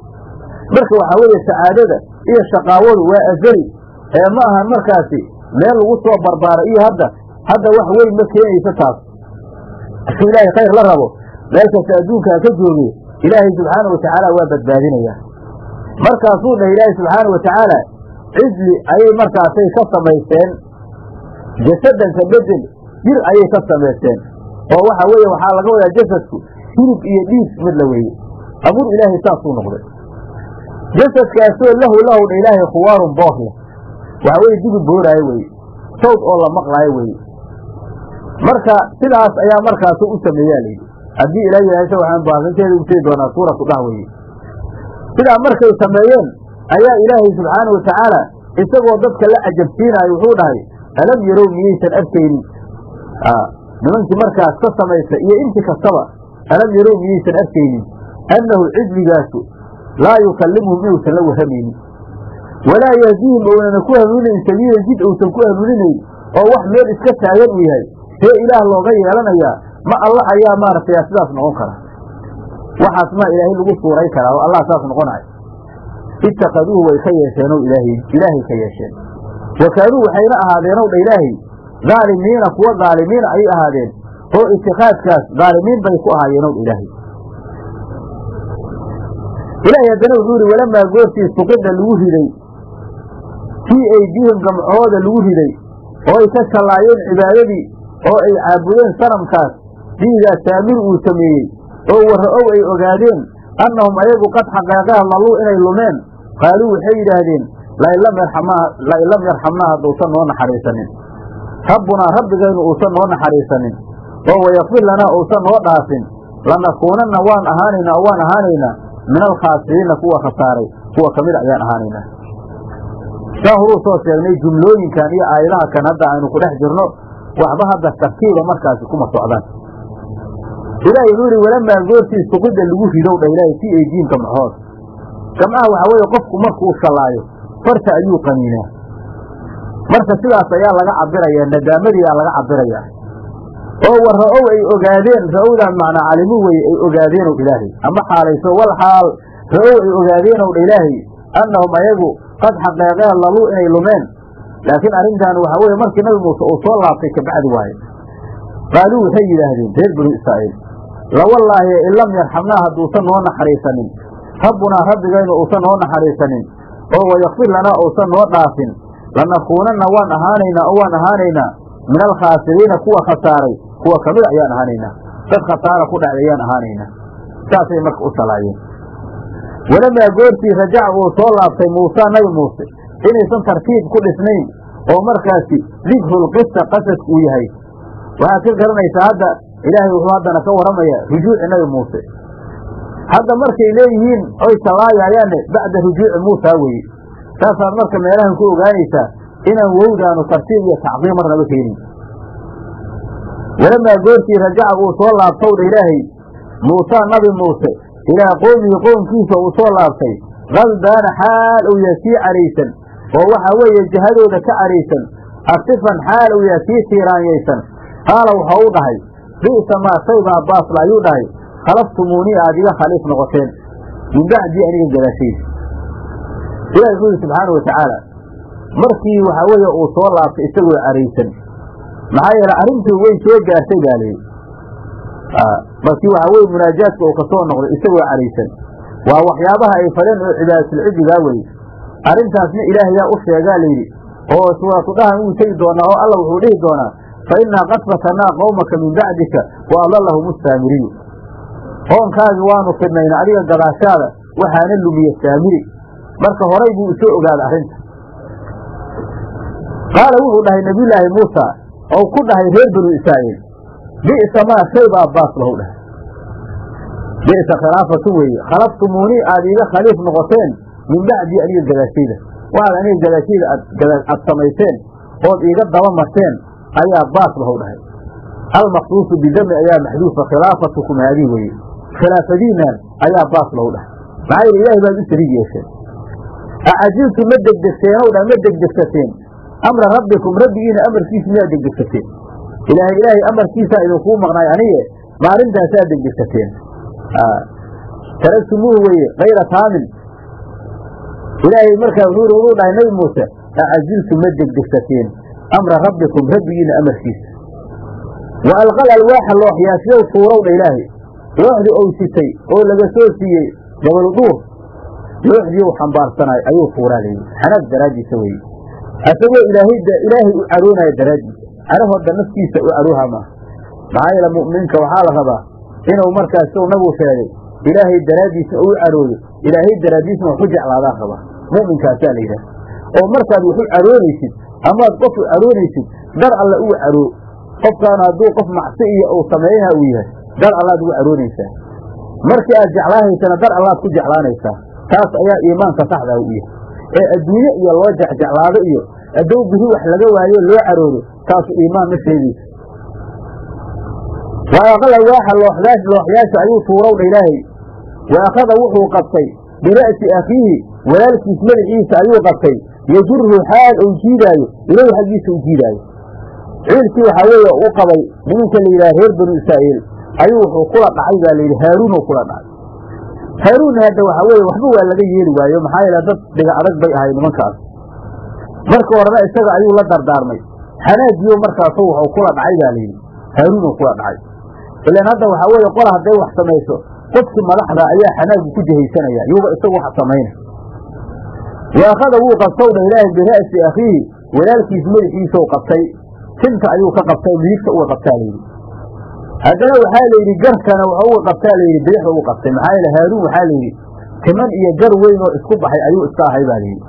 Marka waxaa weeye sacaadada iyo shaqaawadu waa azali. Ee ma ahan markaasi meel lagu soo barbaaray iyo hadda hadda wax weyn ma keenaysa taas. Si ilaahay khayr la rabo meel kasta adduunkaa ka jooge ilaahay subxaana wa tacaala waa badbaadinayaa markaasuu dhah ilaahay subxaana wa tacaala cijli ayay markaasay ka samaysteen jasadanka bedel jir ayay ka samaysteen. Oo waxa weeye waxaa laga wadaa jasadku hilib iyo dhiig mid la weeye abuur ilaahay saasuu noqday. Jasadkaasoo lahu lahu dha ilaahay khuwaarun boor leh waxaa weye dibi booraayo weye sawd oo la maqlaayo weye marka sidaas ayaa markaasu u sameeyaa layidhi haddii ilaa yihahsa waxaan baasinteeda utegi doonaa suuratu dah weye sidaa markay sameeyeen ayaa ilaahay subxaana wa tacaala isagoo dadka la cajabsiinaayo wuxuu dhahay alam yarow miyaysan arkaynin nimankii markaas ka samaysta iyo inti kastaba alam yarow miyaysan arkaynin annahu cijligaasu laa yukallimuhum inuusan la warramaynin walaa yahdiihim ownana ku hanuuninayn sabiilan jid uusan ku hanuuninayn oo wax meel iska taagan uu yahay see ilaah looga yeelanayaa ma alla ayaa maaragtay sidaas noqon kara. Waxaas maa ilaahay lagu suuray karaa oo allah saas noqonay. Ittakaduuhu way ka yeesheenow ilaahay ilaahay ka yeesheen. Wa kaanuu waxayna ahaadeenow dha ilaahay dhaalimiina kuwa dhaalimiina ayay ahaadeen oo itikaadkaas dhaalimiin bay ku ahaayeenow dha ilaahay. Ilaahay haddana wuxuu yihi walamaa goortii suqida lagu riday fii aydihim gamcahooda lagu riday oo ay ka shallaayeen cibaadadii oo ay caabudeen sanamkaas diigaas saamir uu sameeyey oo warra-ow ay ogaadeen annahum ayagu qad xaqeeqaha laluu inay lumeen. Qaaluu waxay yidhaahdeen lain lam yarxamnaa hadduusan noo naxariisanin. Rabbunaa rabbigaynu uusan noo naxariisanin oo wayakfir lanaa uusan noo dhaafin lanakuunanna waan ahaanaynaa oo waan ahaanaynaa min alkhaasiriina kuwa khasaaray kuwa ka mida ayaan ahaanaynaa saa horuu soo sheegnay jumlooyinkan iyo aayadaha kan hadda aynu ku dhex jirno waxba hadda tartiiba markaasi kuma socdaan ilaahay wuxuu yihi walamaa goortii suqida lagu ridow dha ilaahay si eydiinka maxood gamcaha waxaa weeye qofku markuu shallaayo farta ayuu qaniinaa marka sidaas ayaa laga cabirayaa nadaamadiiaa laga cabirayaa oo wa ra'ow ay ogaadeen ra'owdaan macnaa calimu weye ay ogaadeenow ilaahay. Ama xaalayso wal xaal ra'ow ay ogaadeenow dha ilaahay annahum ayagu qad xaqeeqeen laluu inay lumeen. Laakiin arrintan waxaa weeye markii nabi muuse uu soo laabtay kabacdi waaye. Qaaluu waxay yidhaahdeen reer banu israa'iil lawallaahi in lam yarxamnaa hadduusan noo naxariisanin. Rabbunaa rabbigaynu uusan noo naxariisanin. Oo wayakfir lanaa uusan noo dhaafin. Lanakuunanna waan ahaanaynaa oo waan ahaanaynaa. Min alkhaasiriina kuwa khasaaray kuwa ka mida ayaan ahaanaynaa dad khasaara ku dhacday ayaan ahaanaynaa saasay marka u salaayeen walamaa goortii rajaca uu soo laabtay muusa nabi muuse inaysan tartiib ku dhisnayn oo markaasi dikrulqisa qasadku uu yahay. Waxaad ka garanaysaa hadda ilaahay wuxuu haddana ka warramaya rujuuci nabi muuse. Hadda markay leeyihiin oy sallaayayaanne bacda rujuuci muusa weye saasaad marka meelahan ku ogaanaysaa inaan wowdaanu tartiib iyo tacqiim marnaba keenin walamaa goortii rajaca uu soo laabtowdha ilaahay muusa nabi muuse ilaa qowmihi qoomkiisa uu soo laabtay. Kalbaana xaal uu yahay kii caraysan oo waxaa weeye jihadooda ka caraysan. Asifan xaal uu yahay kii tiiraanyaysan qaala waxau u dhahay bi'sa maa shaybaa baasla ayuu dhahay khalaftumuunii aad iga khaliif noqoteen. Min bacdii aniga gadaashayda ilahi wuxuu yidhi subxaana wa tacaala markii waxaa weeye uu soo laabtay isagoo caraysan maxaa yeele arrintii way soo gaartay baa layidhi markii waxaa weye munaajaadka uu ka soo noqday isagoo caraysan waa waxyaabaha ay fadeen oo cibaadatul-cidigaa weye arrintaasna ilaahayaa u sheegaa layidhi oo suuratudhahan wuu tegi doonaa oo alla wuxuu dhihi doonaa. Fa innaa qad fatanaa qowmaka min bacdika wa adallahum saamiriyu qoonkaagi waanu fidnayna adiga gadaashaada waxaana lumiye saamiri. Marka horay buu isoo ogaaday arrinta. Qaala wuxuu dhahay nebiyulaahi muusa ou ku dhahay reer banu israa'iil. Bi'sa maa shay baa baas lahu dhahay. Bi'sa khilaafatu weeye. Khalaftumuunii aad iiga khaliif noqoteen min bacdii aniga gadaashayda waxaad aniga gadaashayda aad samayseen ood iiga daba marteen ayaa baas lahu dhahay. Almaqsuusu bidami ayaa maxduufa khilaafatukum haadii weeye. Khilaafadiinaan ayaa baas lahu dhahay. Maxaa yeele ilaahay baad u sariig yeesheen. Acajiltu ma degdegteenow dha ma degdegsateen amra rabbikum rabbigiina amarkiisa miyaa degdegsateen ilaahay ilaahay amarkiisaa idinkuu maqnaay anige maalintaasaa degdegsateen taragtumuuhu weeye kayra taamin ilaahay markaa wuxuu dhahay nabi muuse acajiltu ma degdegsateen amra rabbikum rabbigiina amarkiisa wa alqal alwaaxa looxyaasyow tuurowdha ilaahay looxdii ou sitay oo laga soo siiyey gabaluduur looxdii u xambaarsanaay ayuu tuuraa layidhi xanaag daraaddiisa weye asagoo ilaahay u caroonaya daraaddiisa. Carahooda naftiisa u carooha maaha maxaa yeele mu'minka waxaa la rabaa inuu markaas suu nabigu sheegay ilaahay daraaddiisna uu caroodo ilaahay daraaddiisna wax ku jeclaadaa rabaa. Mu'minkaasaa la yidhaha oo markaad wax u caroonaysid amaad qof u caroonaysid dar alle ugu caroo qofkaana hadduu qof macsi iyo uu sameeyaha uu yahay dar allaad ugu caroonaysaa markii aad jeclaahaysana dar allaad ku jeclaanaysaa. Taas ayaa iimaanka saxdaa u yahay ee adduunye iyo loo jecjeclaado iyo addow biri wax laga waayo loo caroodo taasu iimaan ma sheegayso wa aqala waaxa looxdaas looxyaasha ayuu tuurowdha ilaahay. Wa akhada wuxuu qabtay bira'si akhiihi walaalkiis madaxiisa ayuu qabtay. Yajurhu xaal uu jiidaayo ilayhi xaggiisa u jiidaayo. Ciilkii waxaa weeye u qabay nimanka la yidhaha reer banu israa'iil ayuu wuxuu kula dhacay baa layidhi haaruunuu kula dhacay haaruunna hadda waxaa weeye waxba waa laga yeeli waayo maxaa yeele dad dhiga adag bay ahay nimankaas marka horena isaga ayuu la dardaarmay. Xanaajiyo markaasu waxuu kula dhacay baa layidhi haaruunuu kula dhacay. Ilaan hadda waxaa weeye qola hadday wax samayso qofkii madaxda ayaa xanaagu ku jihaysanaya yuuba isagu wax samayna. Wa akhada wuu qabtowdha ilaahay bira'si akhiihi walaalkiis madaxiisou qabtay. Tinta ayuu ka qabtay midigta uga qabtaa layidhi haddana waxaa layidhi garkana waxa uga qabtaa layidhi bidixda uga qabtay. Maxaa yeele haaruun waxaa layidhi timan iyo gar weyn oo isku baxay ayuu iska ahay baa layidhi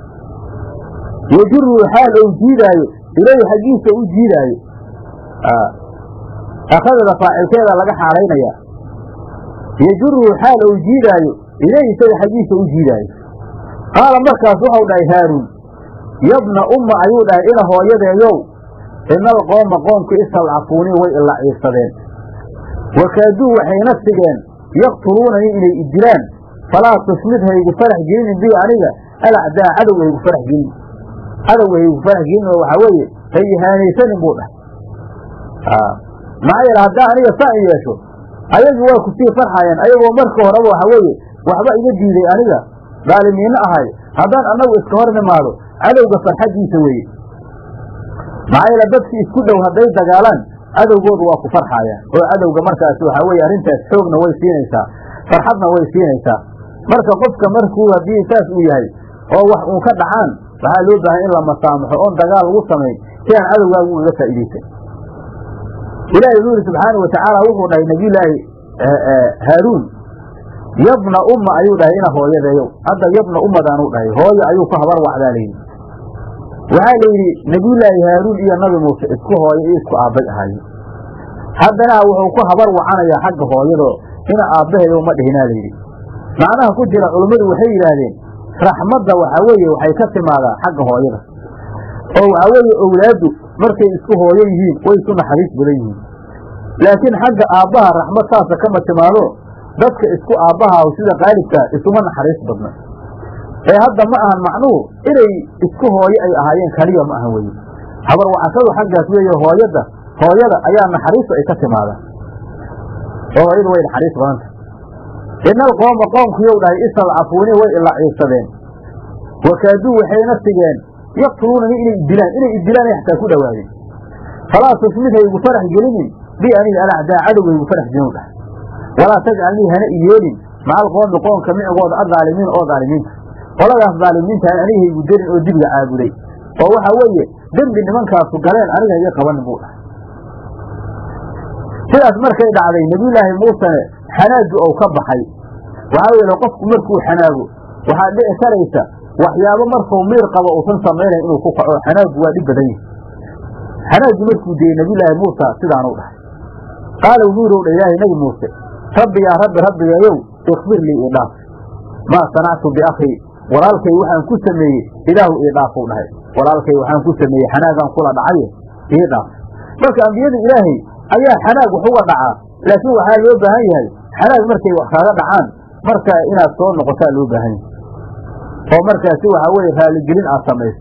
yajuru xaal ou jiidaayo ilayhi xaggiisa u jiidaayo. Akhadada faacilkeeda laga xaalaynaya. Yajuru xaal ou jiidaayo ilayhi isaga xaggiisa u jiidaayo. Qaala markaas waxau dhahay haaruun yabna umma ayuu dhahay ina hooyadeeyow inal qooma qoomka istalcafuunii way ilaciirsadeen wakaaduu waxayna sigeen yaqtuluunanii inay idilaan falaa tusmid haygu farax gelinin bi aniga alacdaa cadow haygu farax gelin cadow haygu farax gelin oo waxaa weeye hay ihaanaysanin buu dhahay maxaa yeele haddaa aniga saa in yeesho ayagi waa ku sii farxayeen ayagoo marka horeba waxaa weeye waxba iga diiday aniga daalimiinno ahay haddaan annagu iska hor nimaado cadowga farxaddiisa weeye maxaa yeele dadkii isku dhow hadday dagaalaan cadowgoodu waa ku farxaayaan. Oo cadowga markaas waxaa weeye arrintaas xoogna way siinaysaa. Farxadna way siinaysaa. Marka qofka markuu haddii saas uu yahay oo wax uun ka dhacaan waxaa loo baahay in la masaamaxo oon dagaal lagu samayn si aan cadowgaagu uga faa'iidaysan. Ilaahay wuxuu yidhi subxaana watacaala wuxuu dhahay nabiyulaahi haaruun yabna umma ayuu dhahay ina hooyadeeyow. Hadda yabna ummadaanuu dhahay hooyo ayuu ku habar wacdaa layidhi waxaa la yidhi nebiyullaahi haaruun iyo nabi muuse isku hooyo iyo isku aabbay ahaayeen. Haddana wuxuu ku habar wacanayaa xagga hooyadoo ina aabbaheeyo ma dhihinaa layidhi macnaha ku jira culummadu waxay yidhaahdeen raxmadda waxaa weeye waxay ka timaadaa xagga hooyada. Oo waxaa weeye owlaaddu markay isku hooyo yihiin way isu naxariis badan yihiin. Laakiin xagga aabbaha raxmad saasa kama timaado dadka isku aabbahaahu sida qaalibkaa isuma naxariis badna ee hadda ma ahan macnuhu inay isku hooyo ay ahaayeen kaliya ma ahan weye habar wacashadu xaggaas weeye hooyada hooyada ayaa naxariistu ay ka timaadaan. Oo hooyadu way naxariis badanta. Ina alqooma qoomkiyow dhahay istadcafuuni way ilaciibsadeen wakaaduu waxayna sigeen yaqtuluunani inay idilaan inay idilaan xataa ku dhowaadeen. Falaa ha igu farax gelinin bi aniga alacdaa cadowga igu farax gelin dhahay walaa tajcalnii hana i yeelin maca alqoomi qoomka micigooda adaalimiin oo daalimiinta qoladaas daalimiinta aniga igu darin oo dibiga caabuday oo waxa weeye dembi nimankaasu galeen aniga iga qabanin buu dhahay sidaas markay dhacday nebiyulaahi muusene xanaaju ou ka baxay. Waxaa yeele qofku markuu xanaago waxaa dhici karaysa waxyaabo markuu miir qabo uusan samaynayn inuu ku kaco. Xanaaju waa dhib badan yahi xanaaju markuu diyey nebiyulaahi muusa sidaanuu dhahay. Qaala wuxuu dha ilaahay nebi muuse rabbi yaa rabbi rabbigayow ikfir lii ii dhaaf. Maa sanactu biakhii walaalkay waxaan ku sameeyey ilaahu ii dhaafuu dhahay. Walaalkay waxaan ku sameeyey xanaagaan kula dhacaye ii dhaaf. Marka ambiyada ilaahay ayaa xanaag wax uga dhacaa laakiin waxaa loo baahan yahay xanaag markay wax kaaga dhacaan marka inaad soo noqotaa loo baahan yahay. Oo markaasi waxaa weeye raaligelin aad samayso.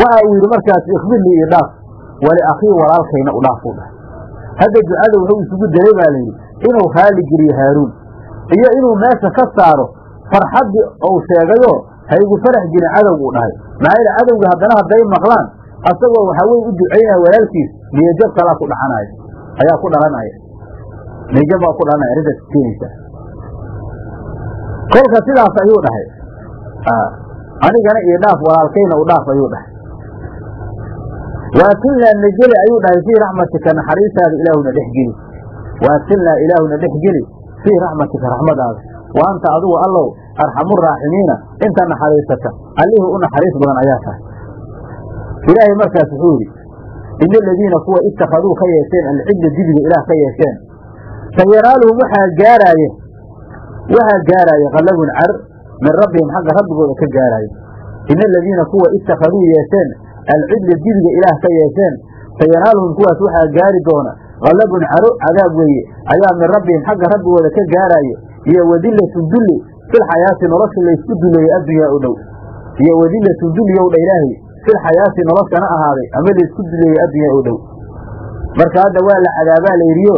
Waxa uu yidhi markaasi ikfir lii ii dhaaf. Wali akhii walaalkayna u dhaafuu dhahay. Hadda ducada wuxuu isugu daray baa layidhi inuu raali geliyo haaruun iyo inuu meesha ka saaro farxaddii uu sheegayo ha igu farax gelin cadowguu dhahay. Maxaa yeele cadowga haddana hadday maqlaan asagoo waxaa weye u ducaynaya walaalkiis niyajab kalaa ku dhacanaya ayaa ku dhalanaya. Niyajab baa ku dhalanaya arrintaas keenaysa. Kolka sidaas ayuu dhahay. Anigana io dhaaf walaalkayna u dhaaf ayuu dhahay. Waadkilnaa najeli ayuu dhahay fii raxmatika naxariistaada ilaahuna dhex geli waadkilnaa ilaahuna dhex geli fii raxmatika raxmadaada wa anta adugu allow arxamuraaximiina inta naxariisata allihii u naxariis badan ayaa tahay. Ilaahay markaas wuxuu yidhi ina aladiina kuwa ittakhaduu ka yeesheen alcidla dibiga ilaah ka yeesheen. Sayanaaluhum waxaa gaaraaye waxaa gaaraaye qalabun car min rabbihim xagga rabbigooda ka gaaraaye. Ina aladiina kuwa ittakhaduu yeesheen alcidla dibiga ilaah ka yeesheen. Sayanaaluhum kuwaas waxaa gaari doona qalabun caro cadaab weeye. Ayaa min rabbihim xagga rabbigooda ka gaaraaye iyo wadillatun dulli filxayaati nolosha laysku duleeyey addunyaa u dhow. Iyo wadillatun dulliyow dha ilaahay filxayaati noloshana ahaaday ama laysku duleeyey addunyaa u dhow. Marka hadda waa la cadaabaa layidhiyo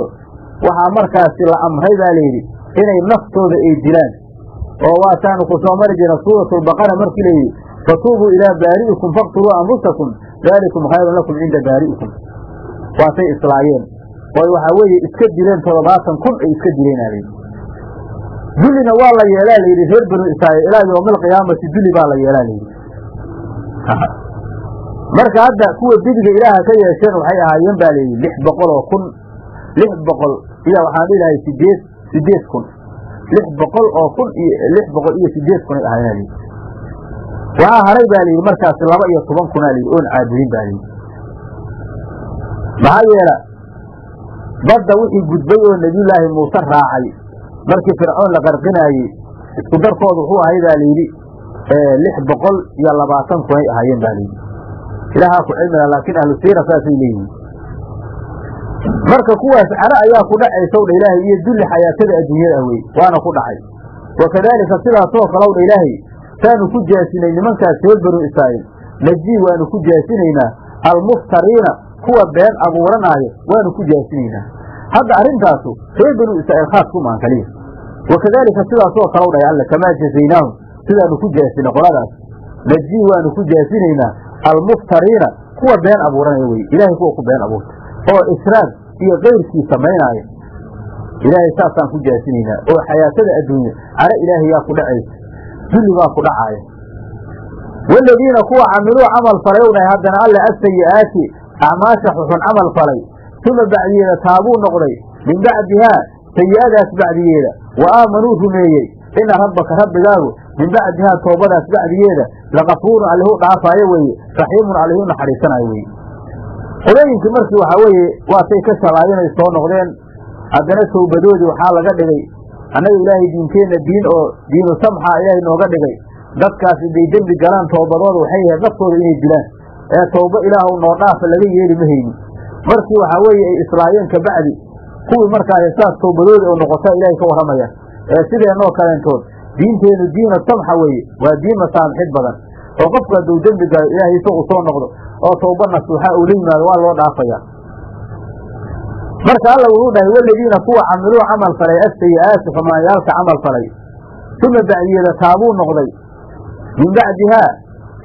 waxaa markaasi la amray baa layidhi inay naftooda ay dilaan oo waataanu ku soo mari jirna suuratulbaqara markii layidhi fatuubuu ilaa baari'ikum faqtuluu anfusakum daalikum khayrun lakum cinda baari'ikum. Waatay islaayeen. Oo waxaa weeye iska dileen toddobaatan kun ay iska dileenaa layidhi dullina waa la yeelaa layidhi reer banu israa'iil ilaa yowma alqiyaamati dulli baa la yeelaa layidhi marka hadda kuwa dibiga ilaaha ka yeesheen waxay ahaayeen baa layidhi lix boqol oo kun lix boqol iyo waxaan dhilahay sideed sideed kun. Lix boqol oo kun iyo lix boqol iyo sideed kun ay ahaayeen layidhi waxaa haray baa layidhi markaasi laba iyo toban kunaa layidhi oon caabudin baa layidhi maxaa yeela badda wixii gudbay oo nebiyullaahi muuse raacay markii fircoon la qarqinaayey isku darkooda wuxuu ahay baa layidhi lix boqol iyo labaatan kun ay ahaayeen baa layidhi ilaahaa ku cilmiga laakiin ahlu siira saasay leeyihiin. Marka kuwaas caro ayaa ku dhacaysaw dha ilaahay iyo dulli xayaatada adduunyada wey waana ku dhacay. Wakadaalika sidaasoo kalow dha ilaahay saanu ku jaasinay nimankaas reer banu israa'iil. Najii waanu ku jaasinaynaa almuftariina kuwa been abuuranaayo waanu ku jaasinaynaa. Hadda arrintaasu reer banu israa'iil khaas ku maan kaliya wakadaalika sidaasoo kalow dhahay alle kamaa jazaynaahum sidaanu ku jaasinay qoladaas najii waanu ku jaasinaynaa almuftariina kuwa been abuuranaya weye ilaahay kuwa ku been abuurta oo israag iyo kayrkii samaynaaya ilaahay saasaan ku jaasinaynaa oo xayaatada adduunya caro ilaahay yaa ku dhacaysa dulli baa ku dhacaaya waaladiina kuwa camiluu camal falay ow dhahay haddana alle asayi'aati acmaasha xuxun camal falay tuma bacdiyeeda taabuu noqday min bacdihaa sayi'adaas bacdiyeeda wa aamanuu rumeeyey ina rabbaka rabbigaagu min bacdihaa toobadaas bacdiyeeda lakafuurun allihu dhaafaayo weeye raxiimun allihu naxariisanaayo weye qolooyinkii markii waxaa weeye waatay ka shabaayinay soo noqdeen haddana towbadoodii waxaa laga dhigay annaga ilaahay diinteenna diin oo diinu samxa ilaahay nooga dhigay dadkaas iday dembi galaan toobadooda waxay ahayd naftooda inay dilaan ee towbo ilaahw noo dhaafa laga yeeli ma haynin markii waxaa weeye ay islaayeen kabacdi kuwii markaas saas towbadooda u noqota ilaahay ka warramaya. Ee sideenoo kaleentood diinteenu diina samxa weeye waa diin masaamixid badan. Oo qofku hadduu dembi galo ilaahay isagu soo noqdo oo towba nasuuxa uu la yimaado waa loo dhaafaya. Marka alla wuxuu dhahay waladiina kuwa camiluu camal falay asayi'aati xumaanyaalka camal falay uma bacdiyeeda taabuu noqday. Min bacdihaa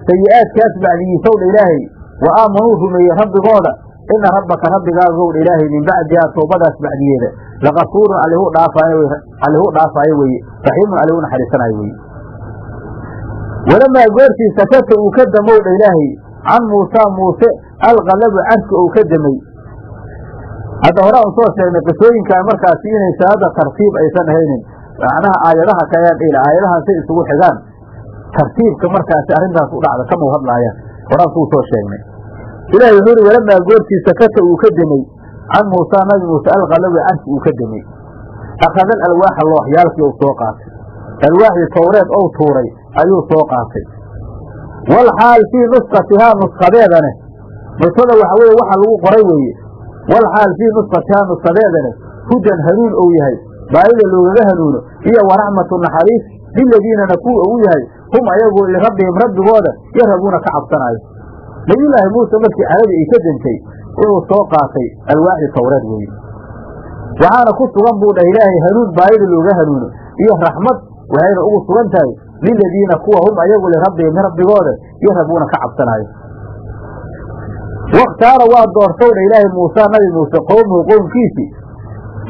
sayi'aadkaas bacdigiisowdha ilaahay wa aamanuu rumeeyey rabbigooda ina rabbaka rabbigaagow dha ilaahay min bacdihaa toobadaas bacdigeeda lakafuurun allihuu dhaafaayo weeye raxiimun allihuu naxariisanayo weeye walamaa goortii sakata uu ka damow dha ilaahay can muusaa muuse alqalabu carki ou ka damay hadda hore aan soo sheegnay qisooyinkan markaasi inaysa hadda tartiib aysan ahaynin macnaha aayadaha kayaan dhila aayadahan say isugu xigaan tartiibka markaasi arrintaas u dhacda kama hadlaayaan horaan kuu soo sheegnay ilahi wuxuu uhi walamaa goortii sakata uu ka demay can muusaa nabi muuse alqalawi carki uu ka demay akhada alwaaxa looxyaalkii uu soo qaatay. Alwaaxii towreed ou tuuray ayuu soo qaatay. Wal xaal fii nusqatihaa nusqadeedane. Nusada waxa weye waxa lagu qoray weeye. Wal xaal fii nusqatihaa nusqadeedane. Hudan hanuun ou yahay. Baayida loogaga hanuuno. Iyo waraxmatu naxariis liladiinana kuwa uu yahay. Hum ayagu lirabbihim rabbigooda yarabuuna ka cabsanaayo nabiyulaahi muuse markii caradii ay ka dentay wuxuu soo qaatay alwaaxi towreed weeye waxaana ku sugan buu dhah ilaahay hanuun baayida looga hanuuno iyo raxmad waxayna ugu sugan tahay liladiina kuwa hum ayagu lirabbihim rabbigooda yarabuuna ka cabsanaayo. Wakhtaara waa doortow dha ilaahay muusa nabi muuse qowmuhu qowmkiisii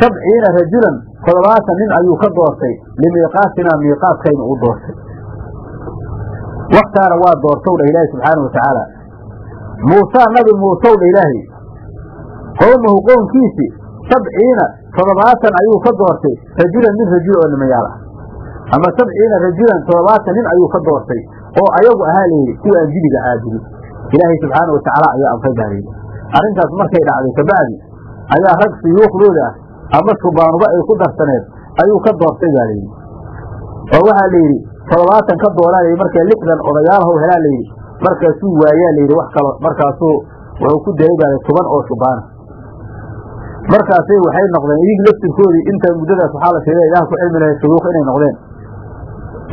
sabciina rajulan toddobaatan nin ayuu ka doortay limiiqaatinaa miiqaadkayna u doortay. Wakhtaara waa doortow dha ilaahay subxaana watacaala muusaa nabi muusow dha ilaahay. Qowmahu qownkiisii sabciina toddobaatan ayuu ka doortay rajulan min rajul oo ah ama sabciina rajulan toddobaatan nin ayuu ka doortay oo ayagu ahaa layidhi kuwa aan dibiga caabudin ilaahay subxaana watacaala ayaa amray baa layidhi arrintaas markay dhacday kabacdi ayaa rag suyuuqdooda ah ama shubaanuba ay ku darsaneed ayuu ka doortay baa layidhi oo waxaa layidhi toddobaatan ka layidhi markay lixdan odayaalhow helaa layidhi markaasuu waayaa layidhi wax kalo markaasuu wuxuu ku dayay baa toban oo shubaana markaasay waxay noqdeen idig laftirkoodii inta muddadaas waxaa la sheegay ilaah ku cilmi lahay shuyuuq inay noqdeen.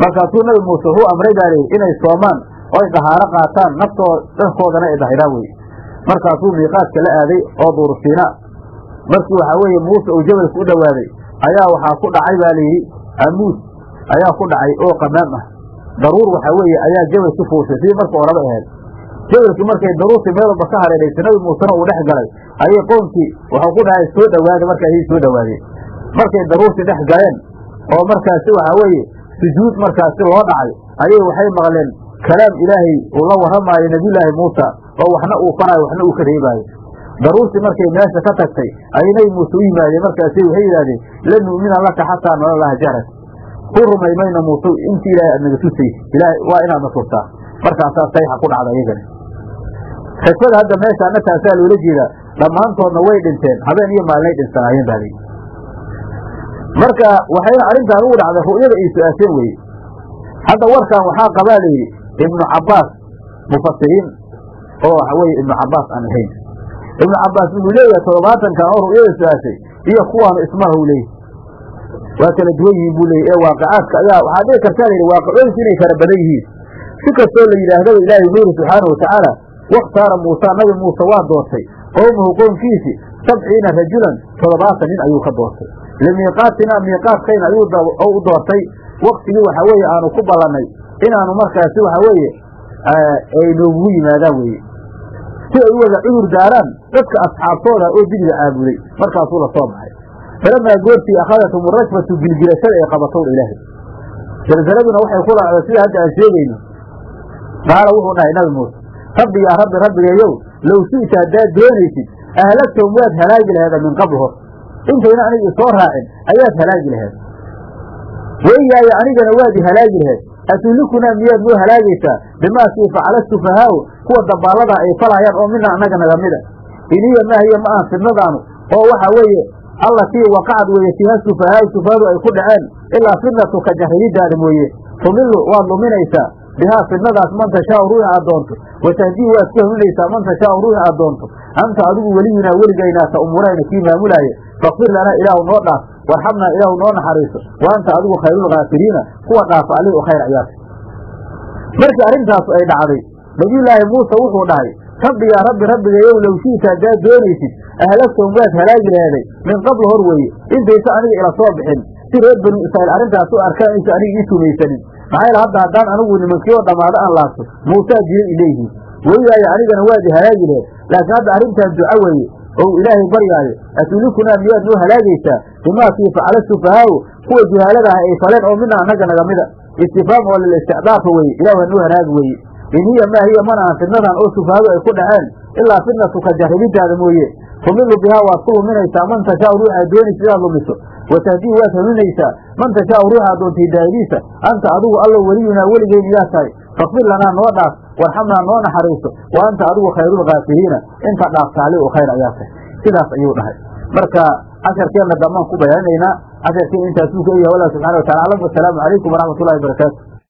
Markaasuu nabi muuse wuxuu amray baa layidhi inay soomaan oy dahaaro qaataan naftoo dharkoodana ay dahiraan weye markaasuu miiqaadka la aaday oo duurusiina markii waxaa weeye muuse uu jabalka u dhowaaday ayaa waxaa ku dhacay baa layidhi amuus ayaa ku dhacay oo qamaam ah daruur waxaa weeye ayaa jabalki fuushay sidii marka horaba ahayd. Jabalkii markay daruurtii meel walba ka hareeraysay nabi muusena uu dhex galay. Ayay qoomkii waxuu ku dhahay soo dhowaada marka ayay soo dhowaadeen markay daruurtii dhex galeen oo markaasi waxaa weeye sujuud markaasi loo dhacay ayay waxay maqleen kalaam ilaahay uu la warramaayo nebiyulaahi muusa oo waxna uu faraayo waxna uu ka reebaayo. Daruurtii markay meesha ka tagtay ayay nabi muuse u yimaadeen markaasi waxay yidhahdeen lan nu'mina laka xataa jahrak ku rumay mayno muuse intii ilaahay aad naga tusay waa inaad na markaasaa sayxa ku dhacda iyagana xikmada hadda meeshaana taasaa loola jeedaa dhammaantoodna way dhinteen habeen iyo maalinay dhinsanaayeen baa layidhi. Marka waxayna arrintaan ugu dhacday ru'yada ay su'aasheen weye hadda warkan waxaa qabaa layidhi ibnu cabbaas mufasiriin oo waxa weye ibnu cabbaas aan ahayn. Ibnu cabbaas wuxuu leeyahay toddobaatankan oo ru'yada su'aashay iyo kuwaanu ismahu leeyihi waa kala duwan yihiin buu leeyay ee waaqacaadka ayaa waxaa dhici kartaa layidhi waaqicooyinka inay kala badan yihiin. Si kastoo la yidhaahdaba ilaahay nuuri subxaanahu watacaala wakhtaara muusa nabi muuse waa doortay. Qowmuhu qoomkiisi sabciina rajulan toddobaatan nin ayuu ka doortay. Limiiqaatina miiqaadkayna ayuu u doortay. Waktigii waxaa weeye aanu ku ballannay inaanu markaasi waxaa weeye ay noogugu yimaadaan weeye. Si ay u wada cudur daaraan dadka asxaabtooda oo dibiga caabuday. Markaasuu la soo baxay falamaa goortii akhadathum rajfatu gilgilashada ay qabatowdha ilaahay. Zalzaladuna waxay ku raacda sida hadda aan sheegayno. Qaala wuxuu dhahay nabi muuse rabbi yaa rabbi rabbigeeyow low shi'ta haddaad doonaysid ahlagtahum waad halaagi laheeda min qabl hor. Intayna aniga isoo raacin ayaad halaagi laheed weyaayo anigana waad i halaagi laheed atulikunaa miyaad noo halaagaysaa? Bimaakii facala sufahaau kuwa dabaalladaa ay falayaan oo mina annaga naga mida iniya maahiya ma ahan fidnadaanu oo waxa weeye allatii waqacad weeye fiiha sufahaau sufahadu ay ku dhaceen ilaa fidnatu ka mooye. Tumilu waad luminaysaa. Bihaa fidnadaas man tashaau ruuxi aad doonto. Watahdii waad ku hanuunaysaa man tashaau ruuxi aad doonto. Anta adigu weliyinaa weligaynaata umuurayna kii maamulaaya. Fakfir lanaa ilaahu noo dhaaf. Warxamnaa ilaahu noo naxariiso. Wa anta adigu khayrulkaafiriina kuwa dhaafa alihi u khayr ayaata markii arrintaasu ay dhacday nabiyulaahi muuse wuxuu dhahay rabbi yaa rabbi rabbigayow low shiita haddaad doonaysid ahlagtahum waad halaagi laheeday min qabl hor weeye intaysa aniga ila soo bixin. Si reer banu israa'iil arrintaas u arkaan aysa aniga ii sumaysanin maxaa yaele hadda haddaan anigu nimankiioo dhammaado aan laabto muusaa diyan ileeyihiin weyaayo anigana waadi halaagi laheed laakiin hadda arrintaan duca weeye ou ilaahay baryaayo atulikunaa miyaad noo halaagaysaa? Bimaakii facala sufahaau kuwa juhaalada ah ay faleen oo mina annaga naga mida. Istifaam oo lilisticdaafa weeye ilaahu hanoo halaagi weeye in hiya maa hiya mana aan fidnadan oo sufahadu ay ku dhaceen. Ilaa fitnatuka jarribintaada mooye. Tumilu bihaa waad ku luminaysaa man tashaau ruuxaad doonaysa inaad lumiso. Watahdii waad hanuuninaysaa man tashaau ruuxaad doonta hidaayadiisa anta adigu allow weliyunaa weligeyna yaa tahay. Fakfir lanaa noo dhaaf warxamnaa noo naxariiso. Wa anta adigu khayrulkaafiriina inta dhaaftaali u khayr ayaa tahay. Sidaas ayuu dhahay. Marka casharkeenna dambaan ku bayaanaynaa. Casharkeen intaasuu ka yahay wallah subxana wa tacala aclam wasalaamu calaykum waraxmat ullahi barakaatu